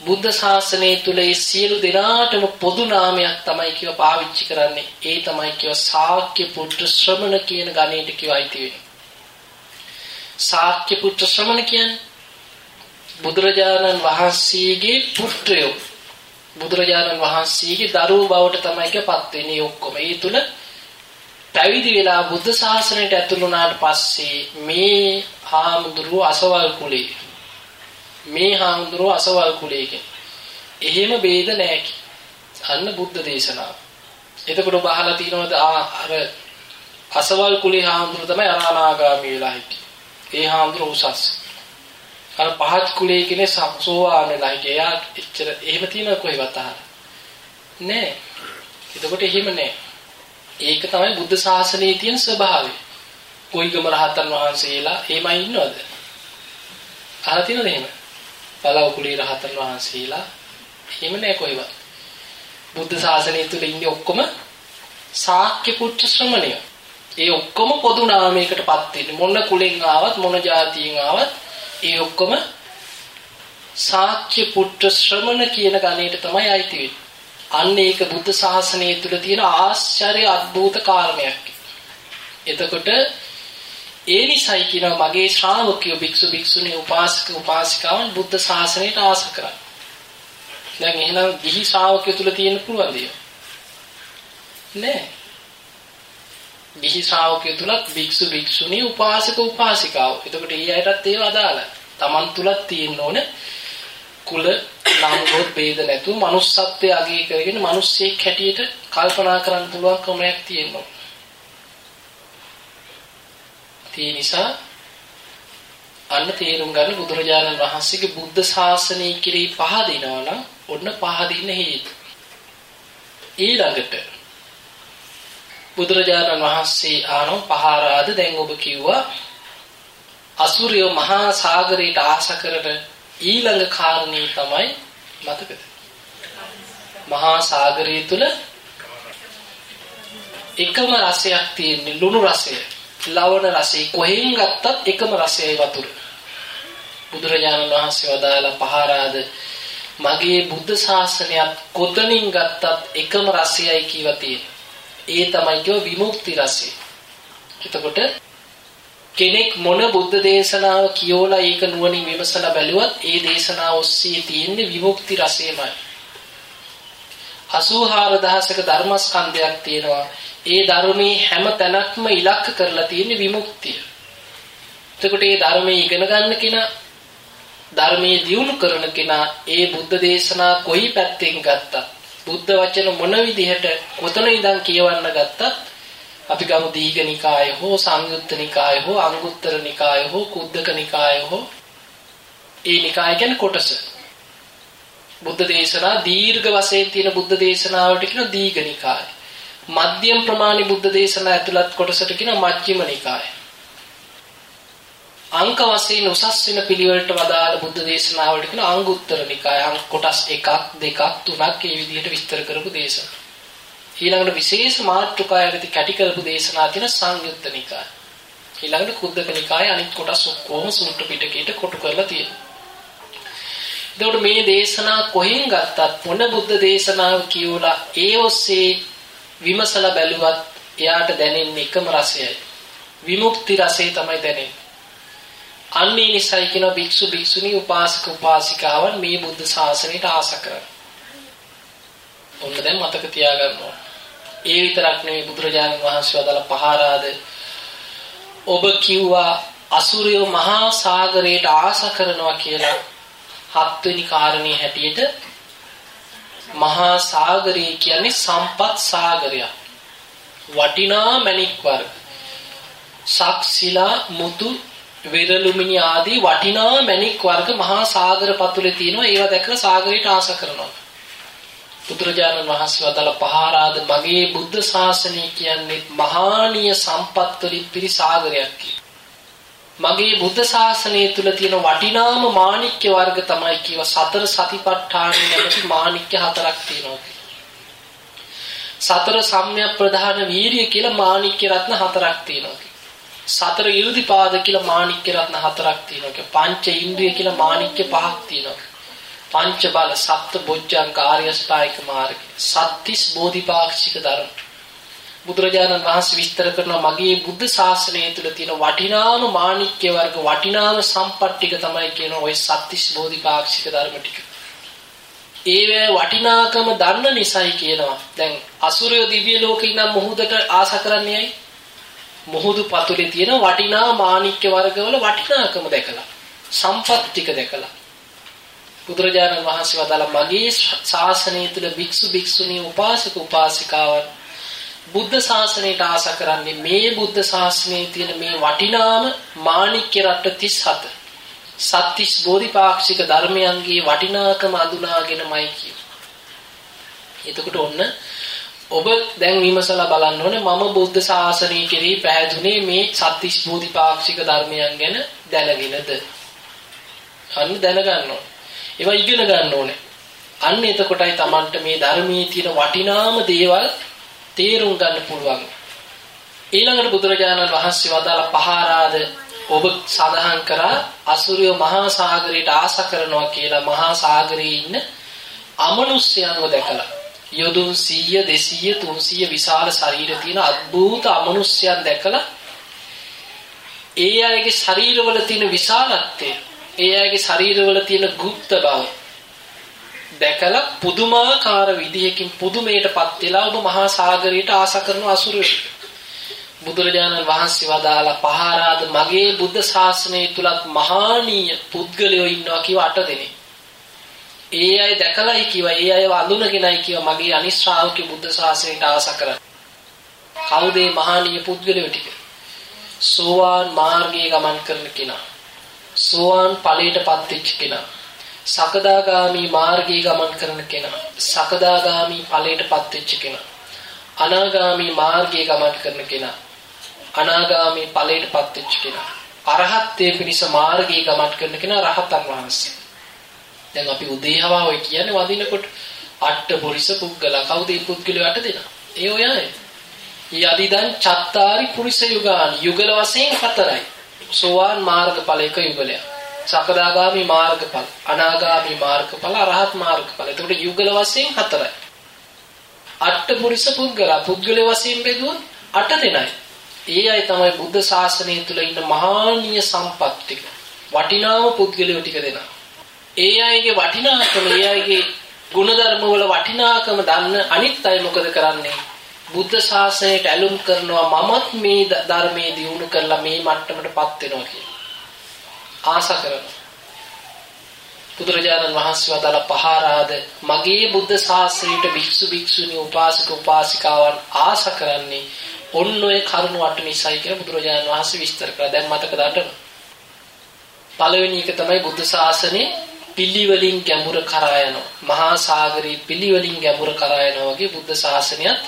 බුද්ධ ශාසනය තුල ඒ සියලු දෙනාටම පොදු නාමයක් තමයි කියව පාවිච්චි කරන්නේ. ඒ තමයි කියව ශාක්‍ය පුත්‍ර ශ්‍රමණ කියන ගණයට කියව අයිති වෙන්නේ. ශාක්‍ය පුත්‍ර ශ්‍රමණ කියන්නේ බුදුරජාණන් වහන්සේගේ පුත්‍රයෝ. බුදුරජාණන් වහන්සේගේ දරුවෝ බවට තමයි කියපත් වෙන්නේ ඔක්කොම. ඒ තුල පැවිදි වෙලා බුද්ධ ශාසනයට ඇතුළු වුණාට පස්සේ මේ හාමුදුරුව අසවල් කුලේ මේ හාමුදුරුව අසවල් කුලයකින් එහෙම ભેද නැහැ අන්න බුද්ධ දේශනාව. එතකොට ඔබ අහලා තියෙනවද අර අසවල් කුලේ හාමුදුරුව තමයි අනාගාමී වෙලා හිටියේ. ඒ හාමුදුරුව උසස්. අර පහත් කුලේ කෙනේ සෝවාන් වෙලා හිටියේ. එයා එච්චර එහෙම තියෙනව කොහෙවත් අහලා. නෑ. එතකොට එහෙම නෑ. ඒක තමයි බුද්ධ ශාසනයේ තියෙන ස්වභාවය. කොයිගම රහතන් වහන්සේලා එහෙමයි ඉන්නවද? අහලා තියෙනවද එහෙම? බලව කුලී රහතන් වහන්සේලා එහෙම නෑ කොහෙවත්. බුද්ධ ශාසනය තුල ඉන්නේ ඔක්කොම ශාක්‍ය පුත්‍ර ශ්‍රමණය. ඒ ඔක්කොම පොදු නාමයකටපත් වෙන්නේ. මොන කුලෙන් ආවත් මොන ජාතියෙන් ආවත් ඒ ඔක්කොම ශාක්‍ය පුත්‍ර ශ්‍රමණ කියන ගණයට තමයි අයිති වෙන්නේ. අන්න ඒක බුද්ධ ශාසනය තුල තියෙන ආශ්චර්ය අద్భుත කාරණයක්. එතකොට ඒ නිසයි කියනවා මගේ ශ්‍රාවකයෝ භික්ෂු භික්ෂුණී උපාසක උපාසිකාවන් බුද්ධ ශාසනයට ආස කරන්නේ. දැන් එහෙනම් ගිහි ශ්‍රාවකයෝ තුල තියෙන්න පුළුවන් දේ. නෑ. ගිහි ශ්‍රාවකයෝ තුලත් භික්ෂු භික්ෂුණී උපාසක උපාසිකාව. එතකොට ඊ අයටත් ඒව අදාළයි. Taman තුලත් තියෙන්න ඕනේ කුල නම් ගොත් ભેද නැතුව manussත්වයේ අගය කරගෙන මිනිස්සෙක් හැටියට කල්පනා කරන්න පුළුවන් ක්‍රමයක් තියෙනවා. ඒ නිසා අන්න තේරුම් ගන්න බුදුරජාණන් වහන්සේගේ බුද්ධ ශාසනය කිරී පහදිනවා නම් ඔන්න පහදින්න හේතු. ඊළඟට බුදුරජාණන් වහන්සේ ආනෝ පහරාද දැන් ඔබ කිව්වා අසුරිය මහා සාගරයට ආශ කරන ඊළඟ කාරණේ තමයි මතකද? මහා සාගරය තුල එකම රසයක් තියෙන ලුණු රසය. ලවණ රසය කොහෙන් ගත්තත් එකම රසයයි වතුර. බුදුරජාණන් වහන්සේ වදාලා පහරාද මගේ බුද්ධ ශාසනයත් කොතනින් ගත්තත් එකම රසයයි කියලා තියෙනවා. ඒ තමයි කිව්ව විමුක්ති රසය. එතකොට කෙනෙක් මොන බුද්ධ දේශනාව කියෝලා ඒක නුවණින් විමසලා බැලුවත් ඒ දේශනාව ඔස්සේ තියෙන විමුක්ති රසයමයි. 84000ක ධර්මස්කන්ධයක් තියෙනවා. ඒ ධර්මයේ හැම තැනක්ම ඉලක්ක කරලා තියෙන විමුක්තිය. එතකොට මේ ධර්මයේ ඉගෙන ගන්න කෙනා ධර්මයේ දියුණු කරන කෙනා ඒ බුද්ධ දේශනා කොයි පැත්තෙන් ගත්තත් බුද්ධ වචන මොන විදිහට කොතන ඉඳන් කියවන්න ගත්තත් අපි ගමු දීඝනිකාය හෝ සංයුත්ත නිකාය හෝ අංගුත්තර නිකාය හෝ කුද්දක නිකාය හෝ. ඒ නිකාය කියන්නේ කොටස. බුද්ධ දේශනා දීර්ඝ වශයෙන් තියෙන බුද්ධ දේශනාවට කියන දීඝනිකාය මධ්‍යම ප්‍රමාණි බුද්ධ දේශනා ඇතුළත් කොටසට කියන මජ්ක්‍ධිම නිකාය. අංක වශයෙන් උසස් වෙන පිළිවෙලට වදාළ බුද්ධ දේශනාවලට කියන අංගුත්තර නිකාය. අංක කොටස් 1ක් 2ක් 3ක් ඒ විදිහට විස්තර කරපු දේශනා. ඊළඟට විශේෂ මාතෘකාවකදී කැටි කරපු දේශනා තියෙන සංයුත්ත නිකාය. ඊළඟට කුද්දක නිකායේ අනිත් කොටස් ඔක්කොම සූත්‍ර පිටකයට කොටු කරලා තියෙනවා. එතකොට මේ දේශනා කොහෙන් ගත්තත් මොන බුද්ධ දේශනාව කියවලා ඒ ඔස්සේ විමසලා බැලුවත් එයාට දැනෙන්නේ එකම රසයයි. විමුක්ති රසය තමයි දැනෙන්නේ. අන්නේ නිසයි කියන භික්ෂු භික්ෂුණී උපාසක උපාසිකාවන් මේ බුද්ධ ශාසනයට ආස කරනවා. ඔන්න දැන් මතක තියාගන්න ඕන. ඒ විතරක් නෙවෙයි බුදුරජාණන් වහන්සේ වදාළ පහරාද. ඔබ කිව්වා අසුරයෝ මහා සාගරයට ආස කරනවා කියලා හත්වෙනි කාරණේ හැටියට මහා සාගරය කියන්නේ සම්පත් සාගරයක්. වටිනා මණික් වර්ග. සක්සිලා මුතු වෙරළුමිනි ආදී වටිනා මණික් වර්ග මහා සාගර පතුලේ තියෙනවා. ඒවා දැකලා සාගරයට ආස කරනවා. බුදුරජාණන් වහන්සේ වදාළ පහාරාද මගේ බුද්ධ ශාසනය කියන්නේ මහානීය සම්පත් වලින් පිරිසාගරයක් මගේ බුද්ධ ශාසනය තුල තියෙන වටිනාම මාණික්‍ය වර්ග තමයි කියව සතර සතිපට්ඨාන නැමැති මාණික්‍ය හතරක් තියෙනවා සතර සම්‍යක් ප්‍රධාන වීරිය කියලා මාණික්‍ය රත්න හතරක් තියෙනවා සතර 이르දිපාද කියලා මාණික්‍ය රත්න හතරක් තියෙනවා පංච ඉන්ද්‍රිය කියලා මාණික්‍ය පහක් තියෙනවා පංච බල සප්ත බොජ්ජංග ආර්ය අෂ්ටායික මාර්ගය සත්‍තිස් බෝධිපාක්ෂික ධර්ම බුදුරජාණන් වහන්සේ විස්තර කරන මගේ බුද්ධ ශාසනය තුල තියෙන වටිනාම මාණික්‍ය වර්ග වටිනාම සම්පත්තික තමයි කියන ওই සත්‍තිස් බෝධිපාක්ෂික ධර්ම ටික. ඒවැ වටිනාකම දන්න නිසයි කියනවා. දැන් අසුරය දිව්‍ය ලෝකේ ඉඳන් මොහොතට ආස කරන්නේ ඇයි? මොහොදු පතුලේ තියෙන වටිනා මාණික්‍ය වර්ගවල වටිනාකම දැකලා සම්පත් ටික දැකලා බුදුරජාණන් වහන්සේ වදාළ මගේ ශාසනය තුල භික්ෂු භික්ෂුණී උපාසක උපාසිකාවන් බුද්ධ ශාසනයට ආස කරන්නේ මේ බුද්ධ ශාසනයේ තියෙන මේ වටිනාම මාණික්‍ය රට 37 සත්‍තිස් බෝධිපාක්ෂික ධර්මයන්ගේ වටිනාකම අඳුනාගෙනමයි කියු. එතකොට ඔන්න ඔබ දැන් විමසලා බලන්න ඕනේ මම බුද්ධ ශාසනය කෙරෙහි පැහැදුනේ මේ සත්‍තිස් බෝධිපාක්ෂික ධර්මයන් ගැන දැනගෙනද? අන්න දැනගන්න ඕනේ. ඒවා ඉගෙන ගන්න ඕනේ. අන්න එතකොටයි Tamanට මේ ධර්මයේ තියෙන වටිනාම දේවල් තේරුම් ගන්න පුළුවන්. ඊළඟට බුදුරජාණන් වහන්සේ වදාළ පහාරාද ඔබ සඳහන් කරා අසුරිය මහා සාගරයට ආස කරනවා කියලා මහා සාගරයේ ඉන්න අමනුෂ්‍යයන්ව දැකලා යොදුන් 100 200 300 විශාල ශරීර තියෙන අద్భుත අමනුෂ්‍යයන් දැකලා ඒ අයගේ ශරීරවල තියෙන විශාලත්වය ඒ අයගේ ශරීරවල තියෙන গুপ্ত බව දැකලා පුදුමාකාර විදියකින් පුදුමයටපත් වෙලා ඔබ මහා සාගරයට ආස කරන අසුරෙක් බුදුරජාණන් වහන්සේ වදාලා පහාරාද මගේ බුද්ධ ශාසනය තුලත් මහානීය පුද්ගලයෝ ඉන්නවා කියව අට දෙනෙක්. ඒ අය දැකලායි කිව්වා ඒ අයව අඳුනගෙනයි කිව්වා මගේ අනිත් ශ්‍රාවකේ බුද්ධ ශාසනයට ආස කරන්නේ. කවුද මේ මහානීය පුද්ගලයෝ ටික? සෝවාන් මාර්ගයේ ගමන් කරන කෙනා. සෝවාන් ඵලයටපත් වෙච්ච කෙනා. සකදාගාමි මාර්ගයේ ගමන් කරන කෙනා. සකදාගාමි ඵලයටපත් වෙච්ච කෙනා. අනාගාමි මාර්ගයේ ගමන් කරන කෙනා. අනාගාමී ඵලයටපත් වෙච්ච කෙනා. අරහත්ත්වයේ පිණිස මාර්ගයේ ගමන් කරන කෙනා රහතන් වහන්සේ. දැන් අපි උදේහවා ඔය කියන්නේ වදිනකොට අට්ඨ පුරිස පුද්ගල කවුද මේ පුද්ගලයා අට දෙනා? ඒ ඔය අය. යදිදන් චත්තාරි පුරිස යුගාන යුගල වශයෙන් හතරයි. සෝවාන් මාර්ගඵලයක යුගලයක්. සකදාගාමි මාර්ගඵල, අනාගාමි මාර්ගඵල, අරහත් මාර්ගඵල. එතකොට යුගල වශයෙන් හතරයි. අට්ඨ පුරිස පුද්ගල පුද්ගල වශයෙන් බෙදුවොත් අට දෙනයි. ඒ අය තමයි බුද්ධ ශාසනය තුල ඉන්න මහානීය සම්පත් ටික. වටිනාම පුද්ගලයෝ ටික දෙනා. ඒ අයගේ වටිනාකම, ඒ අයගේ ගුණධර්ම වල වටිනාකම දන්න අනිත් අය මොකද කරන්නේ? බුද්ධ ශාසනයට ඇලුම් කරනවා මමත් මේ ධර්මයේ දියුණු කරලා මේ මට්ටමටපත් වෙනවා කියලා. ආශා කරනවා. බුදුරජාණන් වහන්සේ වදාළ පහාරාද මගේ බුද්ධ ශාසනයට භික්ෂු භික්ෂුණී උපාසක උපාසිකාවන් ආශා කරන්නේ ඔන්න ඔය කරුණු අට නිසායි කියලා බුදුරජාණන් වහන්සේ විස්තර කළා. දැන් මතකද අටම? පළවෙනි එක තමයි බුද්ධ ශාසනේ පිළිවෙලින් ගැඹුර කරා යනවා. මහා සාගරේ පිළිවෙලින් ගැඹුර කරා යනවා වගේ බුද්ධ ශාසනයත්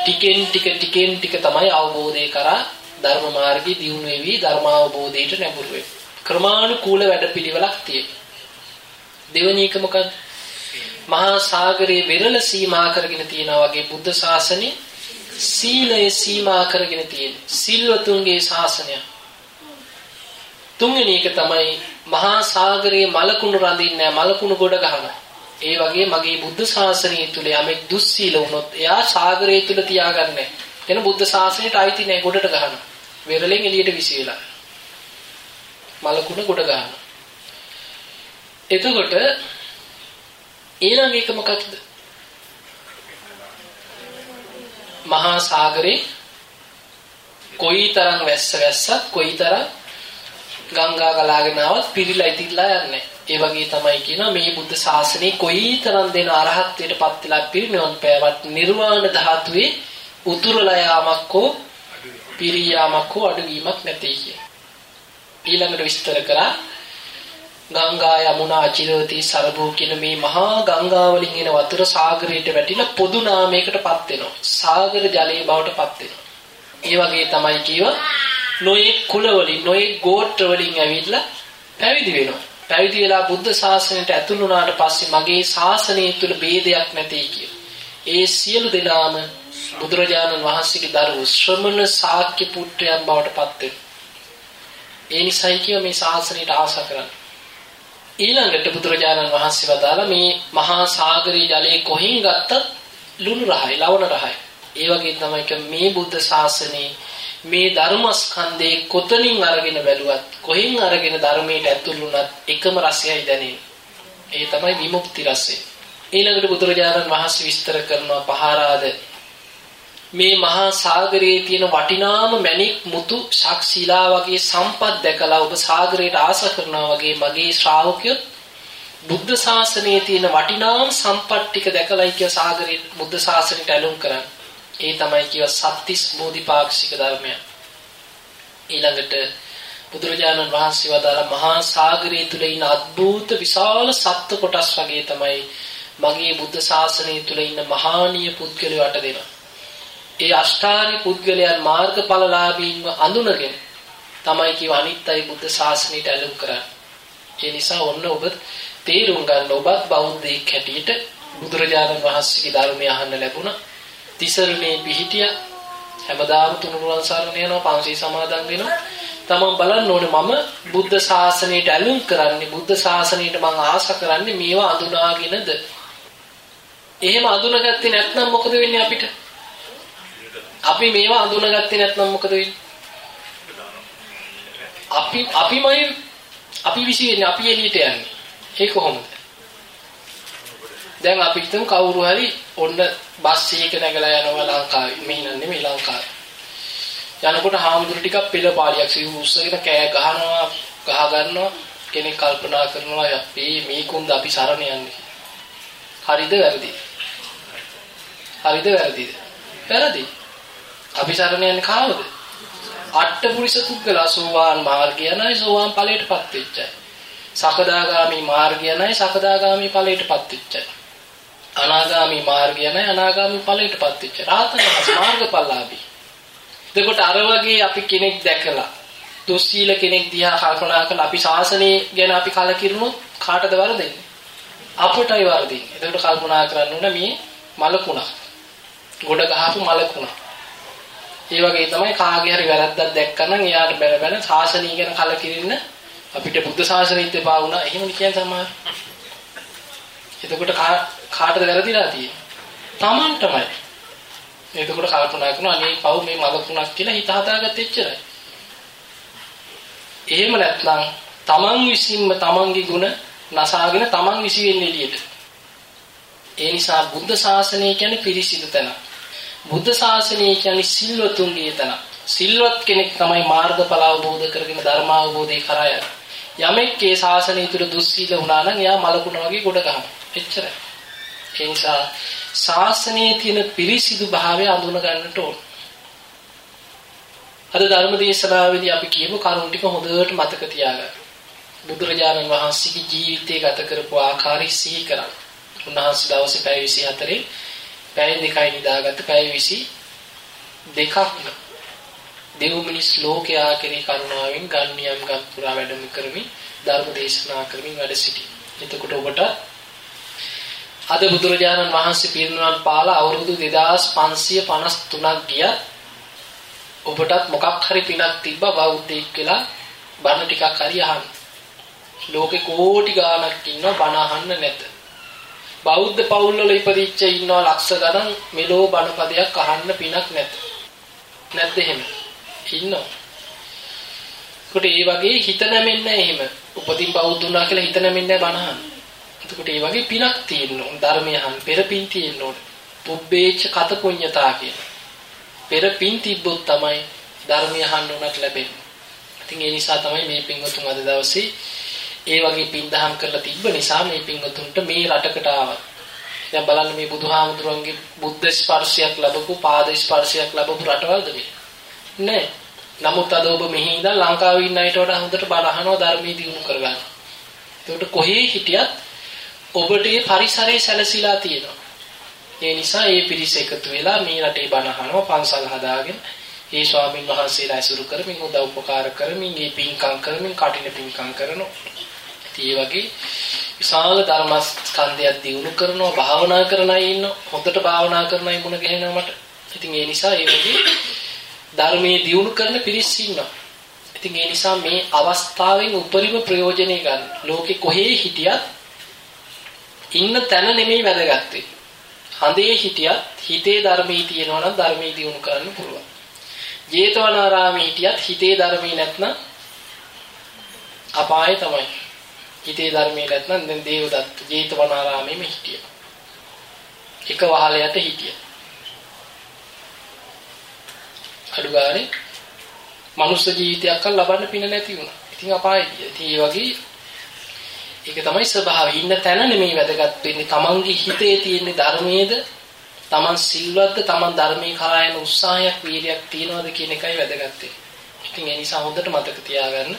ටිකෙන් ටික ටිකෙන් ටික තමයි අවබෝධය කරා ධර්ම මාර්ගයේ දියුණු වෙවි ධර්ම අවබෝධයට නැඹුරු වෙයි. ක්‍රමානුකූල වැඩපිළිවෙලක් තියෙනවා. දෙවෙනි එක මොකක්ද? මහා සාගරයේ වෙරළ සීමා කරගෙන තියනා වගේ බුද්ධ ශාසනේ සීලය සීමා කරගෙන තියෙන සිල්වතුන්ගේ ශාසනය. තුන්වෙනි එක තමයි මහා සාගරයේ මලකුණු රඳින්නේ මලකුණු ගොඩ ගහනවා. ඒ වගේ මගේ බුද්ධ ශාසනය තුල යමෙක් දුස්සීල වුණොත් එයා සාගරය තුල තියාගන්නේ. එන බුද්ධ ශාසනයට අයිති නෑ ගොඩට ගහනවා. වෙරළෙන් එළියට විසිලා. මලකුණ ගොඩ ගහනවා. එතකොට ඊළඟ එක මොකක්ද? මහා සාගරේ කොයිතරම් වැස්ස වැස්සත් කොයිතරම් ගංගා ගලාගෙන ආවත් පිරීලා ඉතිරිලා යන්නේ. ඒ වගේ තමයි කියනවා මේ බුද්ධ ශාසනය කොයිතරම් දෙන අරහත්ත්වයට පත් වෙලා පිරිනවන් පෑවත් නිර්වාණ ධාතුවේ උතුරලා යාමක් හෝ පිරියාමක් හෝ අඩුවීමක් නැtei කිය. ඊළඟට විස්තර කරා ගංගා යමුනා අචිරවති සරබෝ කියන මේ මහා ගංගා වලින් එන වතුර සාගරයට වැටිලා පොදු නාමයකටපත් වෙනවා. සාගර ජලයේ බවට පත් වෙනවා. ඒ වගේ තමයි කියව නොයේ කුල වලින් නොයේ ගෝත්‍ර වලින් ඇවිල්ලා පැවිදි වෙනවා. පැවිදි වෙලා බුද්ධ ශාසනයට ඇතුළු වුණාට පස්සේ මගේ ශාසනය තුල ભેදයක් නැtei කිය. ඒ සියලු දෙනාම බුදුරජාණන් වහන්සේගේ දරුවෝ ශ්‍රමණ ශාක්‍ය පුත්‍රයන් බවට පත් වෙනවා. ඒ නිසයි කිය මේ ශාසනයට ආශා කරන්නේ. ඊළඟට බුදුරජාණන් වහන්සේ වදාලා මේ මහා සාගරී ජලයේ කොහෙන් ගත්තත් ලුණු රහයි, ලවණ රහයි. ඒ වගේ තමයි මේ බුද්ධ ශාසනයේ මේ ධර්මස්කන්ධේ කොතනින් අරගෙන බැලුවත් කොහෙන් අරගෙන ධර්මයට ඇතුළු වුණත් එකම රසයයි දැනෙන්නේ. ඒ තමයි විමුක්ති රසය. ඊළඟට බුදුරජාණන් වහන්සේ විස්තර කරනවා පහාරාද මේ මහා සාගරයේ තියෙන වටිනාම මණික් මුතු ශක්ෂිලා වගේ සම්පත් දැකලා ඔබ සාගරයට ආස කරනවා වගේ මගේ ශ්‍රාවකයොත් බුද්ධ ශාසනයේ තියෙන වටිනාම සම්පත් ටික දැකලායි කිය සාගරයේ බුද්ධ ශාසනයට ඇලුම් කරන්නේ. ඒ තමයි කියව සත්‍තිස් බෝධිපාක්ෂික ධර්මය. ඊළඟට බුදුරජාණන් වහන්සේ වදාළ මහා සාගරයේ තුල ඉන්න අద్భుත විශාල සත්ත්ව කොටස් වගේ තමයි මගේ බුද්ධ ශාසනය තුල ඉන්න මහානීය පුද්ගලයෝ අට දෙනා. ඒ අෂ්ටාරි පුද්ගලයන් මාර්ගඵලලාභීන්ව අඳුනගෙන තමයි කිව අනිත් අය බුද්ධ ශාසනයට ඇලුම් කරන්නේ. ඒ නිසා ඔන්න ඔබ තේරුම් ගන්න ඔබත් බෞද්ධයෙක් හැටියට බුදුරජාණන් වහන්සේගේ ධර්මය අහන්න ලැබුණා. තිසරණේ පිහිටිය හැමදාම තුනුරුවන් සරණ යනවා පන්සල් සමාදන් වෙනවා. තමන් බලන්න ඕනේ මම බුද්ධ ශාසනයට ඇලුම් කරන්නේ බුද්ධ ශාසනයට මම ආස කරන්නේ මේවා අඳුනාගෙනද? එහෙම අඳුනගත්තේ නැත්නම් මොකද වෙන්නේ අපිට? අපි මේවා අඳුනගත්තේ නැත්නම් මොකද වෙන්නේ? අපි අපිමයි අපි විශ්ින්නේ අපි එළියට යන්නේ. ඒ කොහොමද? දැන් අපි හිතමු කවුරු හරි ඔන්න බස් එක නැගලා යනවා ලංකාවේ. මෙහි නන් නෙමෙයි ලංකාවේ. යනකොට හාමුදුරු ටිකක් පෙළ පාළියක් සිව් උස්සගෙන කෑ ගහනවා, ගහ ගන්නවා. කෙනෙක් කල්පනා කරනවා අපි මේකුන්ද අපි සරණ යන්නේ. හරිද වැරදිද? හරිද වැරදිද? වැරදි. අපි සරණ යන්නේ කාවද? අට්ඨපුරිස පුද්ගලා සෝවාන් මාර්ගය නැයි සෝවාන් ඵලයටපත් වෙච්චයි. සකදාගාමි මාර්ගය නැයි සකදාගාමි ඵලයටපත් වෙච්චයි. අනාගාමි මාර්ගය නැයි අනාගාමි ඵලයටපත් වෙච්චයි. රාතන මාර්ගඵලලාභී. එතකොට අර වගේ අපි කෙනෙක් දැකලා දුස්සීල කෙනෙක් දිහා කල්පනා කරලා අපි ශාසනය ගැන අපි කලකිරුණොත් කාටද වරදින්නේ? අපටයි වරදින්නේ. එතකොට කල්පනා කරන්න ඕන මේ මලකුණක්. ගොඩ ගහපු මලකුණක්. ඒ වගේ තමයි කාගේ හරි වැරද්දක් දැක්කනම් එයාට බැල බැල ශාසනය ගැන කලකිරින්න අපිට බුද්ධ ශාසනයත් එපා වුණා. එහෙම කියන සමහර. එතකොට කාටද වැරදිලා තියෙන්නේ? Tamanටමයි. එතකොට කල්පනා කරනවා අනේ පව් මේ මලකුණක් කියලා හිත හදාගත්ත එච්චරයි. එහෙම නැත්නම් Taman විසින්ම Tamanගේ ಗುಣ නසාගෙන Taman විසි වෙන්නේ එළියට. ඒ නිසා බුද්ධ ශාසනය කියන්නේ පිරිසිදු තැනක්. බුද්ධ ශාසනය කියන්නේ සිල්වතුන්ගේ තැන. සිල්වත් කෙනෙක් තමයි මාර්ගඵල අවබෝධ කරගෙන ධර්ම අවබෝධය කරා යන්නේ. යමෙක් ඒ ශාසනය තුල දුස්සීල වුණා නම් එයා මලකුණ වගේ ගොඩ ගහනවා. එච්චරයි. ඒ නිසා ශාසනයේ තියෙන පිරිසිදු භාවය අඳුන ගන්නට ඕන. අද ධර්ම දේශනාවේදී අපි කියමු කරුණ ටික හොඳට මතක තියාගන්න. බුදුරජාණන් වහන්සේගේ ජීවිතය ගත කරපු ආකාරය සිහි කරන්න. උන්වහන්සේ දවසේ පැය 24 පැය දෙකයි නිදාගත්ත පැය 22ක් දෙව් මිනිස් ලෝකයා කෙරේ කරුණාවෙන් ගන්නියම් ගම් පුරා වැඩම කරමින් ධර්ම දේශනා කරමින් වැඩ සිටි. එතකොට ඔබට අද බුදුරජාණන් වහන්සේ පිරිනුවන් පාලා අවුරුදු 2553ක් ගිය ඔබටත් මොකක් හරි පිනක් තිබ්බ බෞද්ධයෙක් කියලා බණ ටිකක් හරි අහන්න. ලෝකේ කෝටි ගාණක් ඉන්නවා බණ අහන්න නැත. බෞද්ධ පවුල් වල ඉපදිච්ච ඉන්නවා ලක්ෂ ගණන් මෙලෝ බණපදයක් අහන්න පිනක් නැත. නැද්ද එහෙම? ඉන්නවා. කොට ඒ වගේ හිත නැමෙන්නේ එහෙම. උපදින් බෞද්ධ වුණා කියලා හිත නැමෙන්නේ බණහන්. එතකොට ඒ වගේ පිනක් තියෙන්න ඕන. ධර්මය අහන්න පෙර පින් තියෙන්න ඕන. පුබ්බේච්ච කත පුඤ්ඤතා කියන. පෙර පින් තිබ්බොත් තමයි ධර්මය අහන්න උනත් ලැබෙන්නේ. ඉතින් ඒ නිසා තමයි මේ පින්වතුන් අද දවසේ ඒ වගේ පින්දහම් කරලා තිබ්බ නිසා මේ පින්වතුන්ට මේ රටකට ආවා. දැන් බලන්න මේ බුදුහාමුදුරන්ගේ බුද්ධ ස්පර්ශයක් ලැබපු පාද ස්පර්ශයක් ලැබපු රටවල්ද මේ? නෑ. නමුත් අද ඔබ මෙහි ඉඳන් ලංකාවේ ඉන්න අයට වඩා හොඳට බණ අහනවා ධර්මයේ දියුණු කරගන්න. ඒකට කොහේ හිටියත් ඔබට මේ පරිසරය සැලසීලා තියෙනවා. ඒ නිසා මේ පිරිස එකතු වෙලා මේ රටේ බණ අහනවා පන්සල් හදාගෙන ඒ ස්වාමින් වහන්සේලා ඇසුරු කරමින් උදව් උපකාර කරමින් මේ පින්කම් කරමින් කටින පින්කම් කරනවා. ඒ වගේ විශාල ධර්මස්කන්ධයක් දිනු කරනවා භාවනා කරන අය ඉන්න හොඳට භාවනා කරන අය මුණ ගැහෙනවා මට. ඉතින් ඒ නිසා ඒ වගේ ධර්මයේ දිනු කරන පිරිස් ඉන්නවා. ඉතින් ඒ නිසා මේ අවස්ථාවෙන් උපරිම ප්‍රයෝජනෙ ගන්න. ලෝකෙ කොහේ හිටියත් ඉන්න තැන නෙමෙයි වැදගත් හඳේ හිටියත් හිතේ ධර්මයේ තියෙනවා නම් ධර්මයේ දිනු කරන්න පුළුවන්. ජේතවනාරාමේ හිටියත් හිතේ ධර්මයේ නැත්නම් අපාය තමයි. හිතේ ධර්මයේ නැත්නම් දැන් දේවදත්ත ජේතවනාරාමෙම හිටියා. එක වහලයට හිටියා. අඩු ගානේ මනුස්ස ජීවිතයක් ලබන්න පින නැති වුණා. ඉතින් අපායේ ගියා. ඉතින් ඒ වගේ ඒක තමයි ස්වභාවය. ඉන්න තැන නෙමෙයි වැදගත් වෙන්නේ. තමන්ගේ හිතේ තියෙන ධර්මයේද තමන් සිල්වත්ද තමන් ධර්මයේ කරා යන උත්සාහයක් වීර්යයක් තියනවද කියන එකයි වැදගත් වෙන්නේ. ඉතින් ඒ නිසා හොඳට මතක තියාගන්න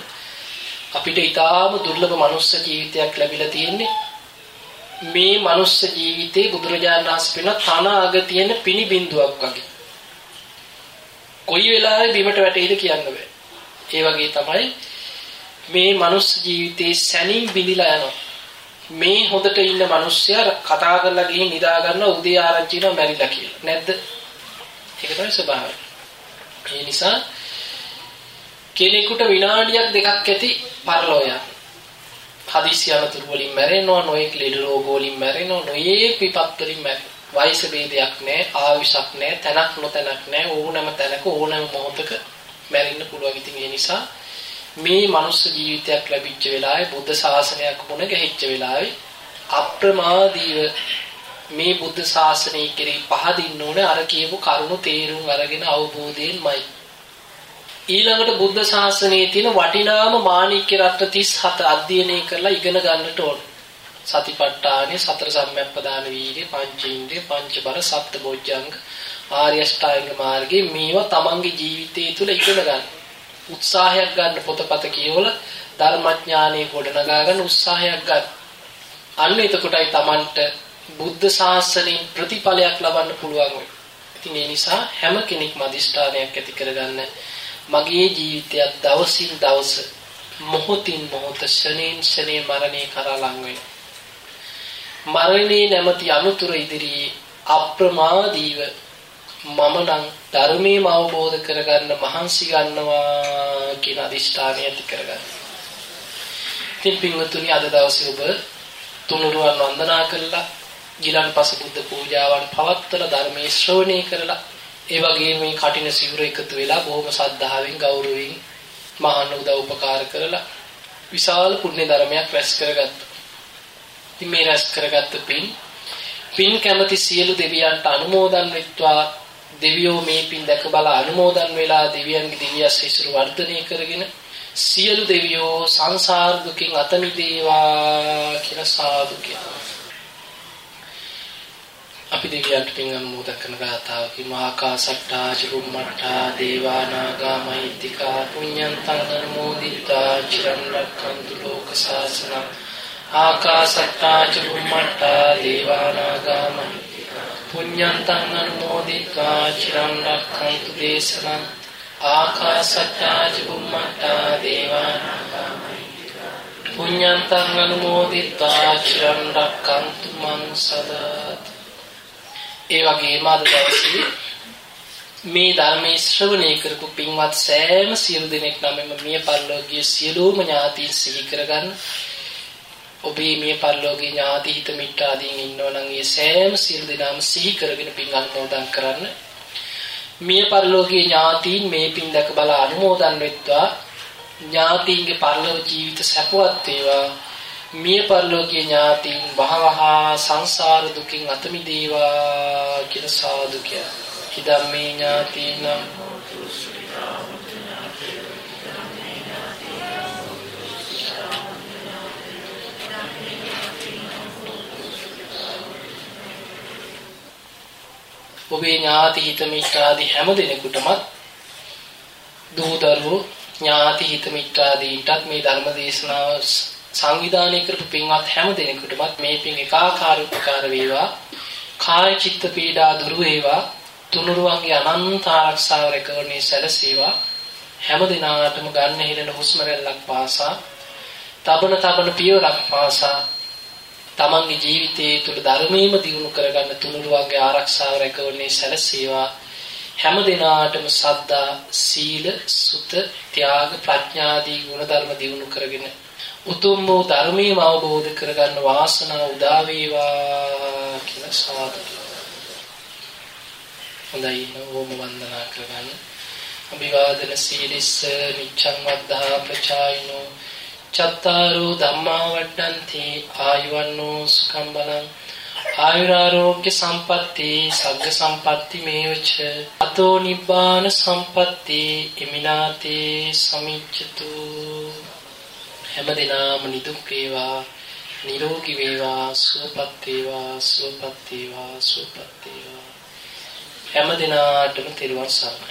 අපිට ඊටාම දුර්ලභ මනුස්ස ජීවිතයක් ලැබිලා තියෙන්නේ. මේ මනුස්ස ජීවිතේ බුදුරජාණන් වහන්සේ පෙන තන අග තියෙන පිණි බිඳුවක් වගේ. කොයි වෙලාවෙ බිමට වැටෙයිද කියන්න බෑ. ඒ වගේ තමයි මේ මනුස්ස ජීවිතේ සැනින් බිඳිලා යනවා. මේ හොඳට ඉන්න මිනිස්සයා කතා කරලා ගිහින් නිදා ගන්න උදේ ආරංචි වෙනවා මැරිලා කියලා. නැද්ද? ඒක තමයි ස්වභාවය. ඒ නිසා කෙනෙකුට විනාඩියක් දෙකක් ඇති පරලෝය. හදිසි අනතුරු වලින් මැරෙනවා, නොයෙක් ලෙඩ රෝග වලින් මැරෙනවා, නොයෙක් විපත් වලින් මැරෙනවා. වයස ભેදයක් නැහැ, ආයුෂක් නැහැ, තැනක් නොතැනක් නැහැ. ඕනෑම තැනක ඕනෑම මොහොතක මැරෙන්න පුළුවන්. ඉතින් ඒ නිසා මේ මනුස්ස ජීවිතයක් ලැබිච්ච වෙලාවේ බුද්ධ ශාසනයක් මුණ ගැහිච්ච වෙලාවේ අප්‍රමාදීව මේ බුද්ධ ශාසනය කෙරෙහි පහදින්න ඕනේ අර කියපු කරුණු තේරුම් අරගෙන අවබෝධයෙන්මයි ඊළඟට බුද්ධ ශාසනයේ තියෙන වටිනාම මාණික්‍ය රත්න 37 අධ්‍යයනය කරලා ඉගෙන ගන්නට ඕන. සතිපට්ඨානෙ සතර සම්‍යක්පදාන වීර්ය පංචේන්ද්‍රිය පංචබල සප්තබොජ්ජංග ආර්ය අෂ්ටාංග මාර්ගයේ මේවා තමන්ගේ ජීවිතය තුළ ඉගෙන ගන්න. උත්සාහයක් ගන්න පොතපත කියවලා ධර්මඥානෙ ගොඩනගා ගන්න උත්සාහයක් ගන්න. අන්න එතකොටයි තමන්ට බුද්ධ ශාසනයෙන් ප්‍රතිඵලයක් ලබන්න පුළුවන් වෙන්නේ. ඉතින් ඒ නිසා හැම කෙනෙක්ම අදිෂ්ඨානයක් ඇති කරගන්න මගේ ජීවිතයත් දවසින් දවස මොහොතින් මොහොත ශනේන් ශනේ මරණය කරා ලං වෙනවා. මරණේ නැමැති අනුතුර ඉදිරියේ අප්‍රමාදීව මම නම් ධර්මයේම අවබෝධ කරගන්න මහන්සි ගන්නවා කියන අදිෂ්ඨානය ඇති කරගන්න. ඉතින් පින්වතුනි අද දවසේ ඔබ තුනුරුවන් වන්දනා කළා ඊළඟ පස බුද්ධ පූජාවන් පවත්වලා ධර්මයේ ශ්‍රවණය කරලා ඒ වගේම මේ කටින සිවුර එකතු වෙලා බොහොම සද්ධාවෙන් ගෞරවයෙන් මහාන උදව් උපකාර කරලා විශාල පුණ්‍ය ධර්මයක් රැස් කරගත්තා. ඉතින් මේ රැස් කරගත්ත පින් පින් කැමති සියලු දෙවියන්ට අනුමෝදන් වෙත්වා දෙවියෝ මේ පින් දැක බල අනුමෝදන් වෙලා දෙවියන්ගේ දිව්‍යස් හිසුරු වර්ධනය කරගෙන සියලු දෙවියෝ සංසාර දුකින් අත මිදේවා කියලා සාදු කියනවා. අපි දෙවියන්ට පින් අනුමෝදන් කරන ගාථාවකි මහාකාසට්ටා චුම්මට්ටා දේවානාගා මහිත්‍තිකා පුඤ්ඤන්තං අනුමෝදිතා චිරන් රක්ඛන්තු ලෝක සාසන ආකාසට්ටා චුම්මට්ටා දේවානාගා මහිත්‍තිකා පුඤ්ඤන්තං අනුමෝදිතා චිරන් රක්ඛන්තු දේශනං ආකාසට්ටා චුම්මට්ටා දේවානාගා පුඤ්ඤන්තං අනුමෝදිතා චිරන් රක්ඛන්තු මං සදාති ඒ වගේම අද දවසේ මේ ධර්මයේ ශ්‍රවණය කරපු පින්වත් සෑම සියලු දෙනෙක් නමම මිය පරලෝකීය සියලුම ඥාතීන් සිහි කරගන්න ඔබේ මිය පරලෝකීය ඥාති හිත මිත්‍රාදීන් ඉන්නවා නම් ඒ සෑම සියලු දෙනාම සිහි කරගෙන පින් අනුමෝදන් කරන්න. මිය පරලෝකීය ඥාතීන් මේ පින් දැක බල අනුමෝදන් වෙත්වා. ඥාතීන්ගේ පරලෝක ජීවිත සැපවත් වේවා. මිය පරලෝකීය ඥාතීන් වහවහා සංසාර දුකින් අත මිදේවා කියලා සාදු කියලා. ඉදම්මේ ඥාතීනම් ඔබේ ඥාති හිත මිත්‍රාදී හැම දිනෙකටම දූ දරුවෝ ඥාති හිත මිත්‍රාදීන්ටත් මේ ධර්ම දේශනාව සංවිධානය කරපු පින්වත් හැම දෙනෙකුටමත් මේ පින් එකාකාර උපකාර වේවා. කාය චිත්ත පීඩා දුරු වේවා. තුනුරුවන්ගේ අනන්ත ආරක්ෂාව රැකවරණේ සැලසේවා. හැම දිනාටම ගන්න හිරෙන හුස්ම රැල්ලක් පාසා තබන තබන පියවරක් පාසා තමන්ගේ ජීවිතයේ තුල ධර්මයේම දියුණු කරගන්න තුනුරුවන්ගේ ආරක්ෂාව රැකවරණේ සැලසේවා හැම දිනාටම සද්දා සීල සුත ත්‍යාග ප්‍රඥාදී ගුණ ධර්ම දියුණු කරගෙන උතුම් වූ ධර්මයේම අවබෝධ කරගන්න වාසනාව උදා වේවා කියලා සාදු. හොඳයි නෝම වන්දනා කරගන්න. අභිවාදන සීලිස්ස නිච්ඡං වද්ධා ප්‍රචායිනෝ චත්තාරෝ ධම්මා වඩ්ඩಂತಿ ආයුවන්නෝ සුඛං බලං. ආයුරාෝග්‍ය සම්පatti සග්ග සම්පatti මේවච. අතෝ නිබ්බාන සම්පatti ඉමිනාතේ සමිච්ඡතු. හැම දිනාම නිදුක් වේවා නිරෝගී වේවා සුවපත් වේවා සුවපත් වේවා සුවපත් වේවා. හැම දිනාටම තෙරුවන් සරණයි.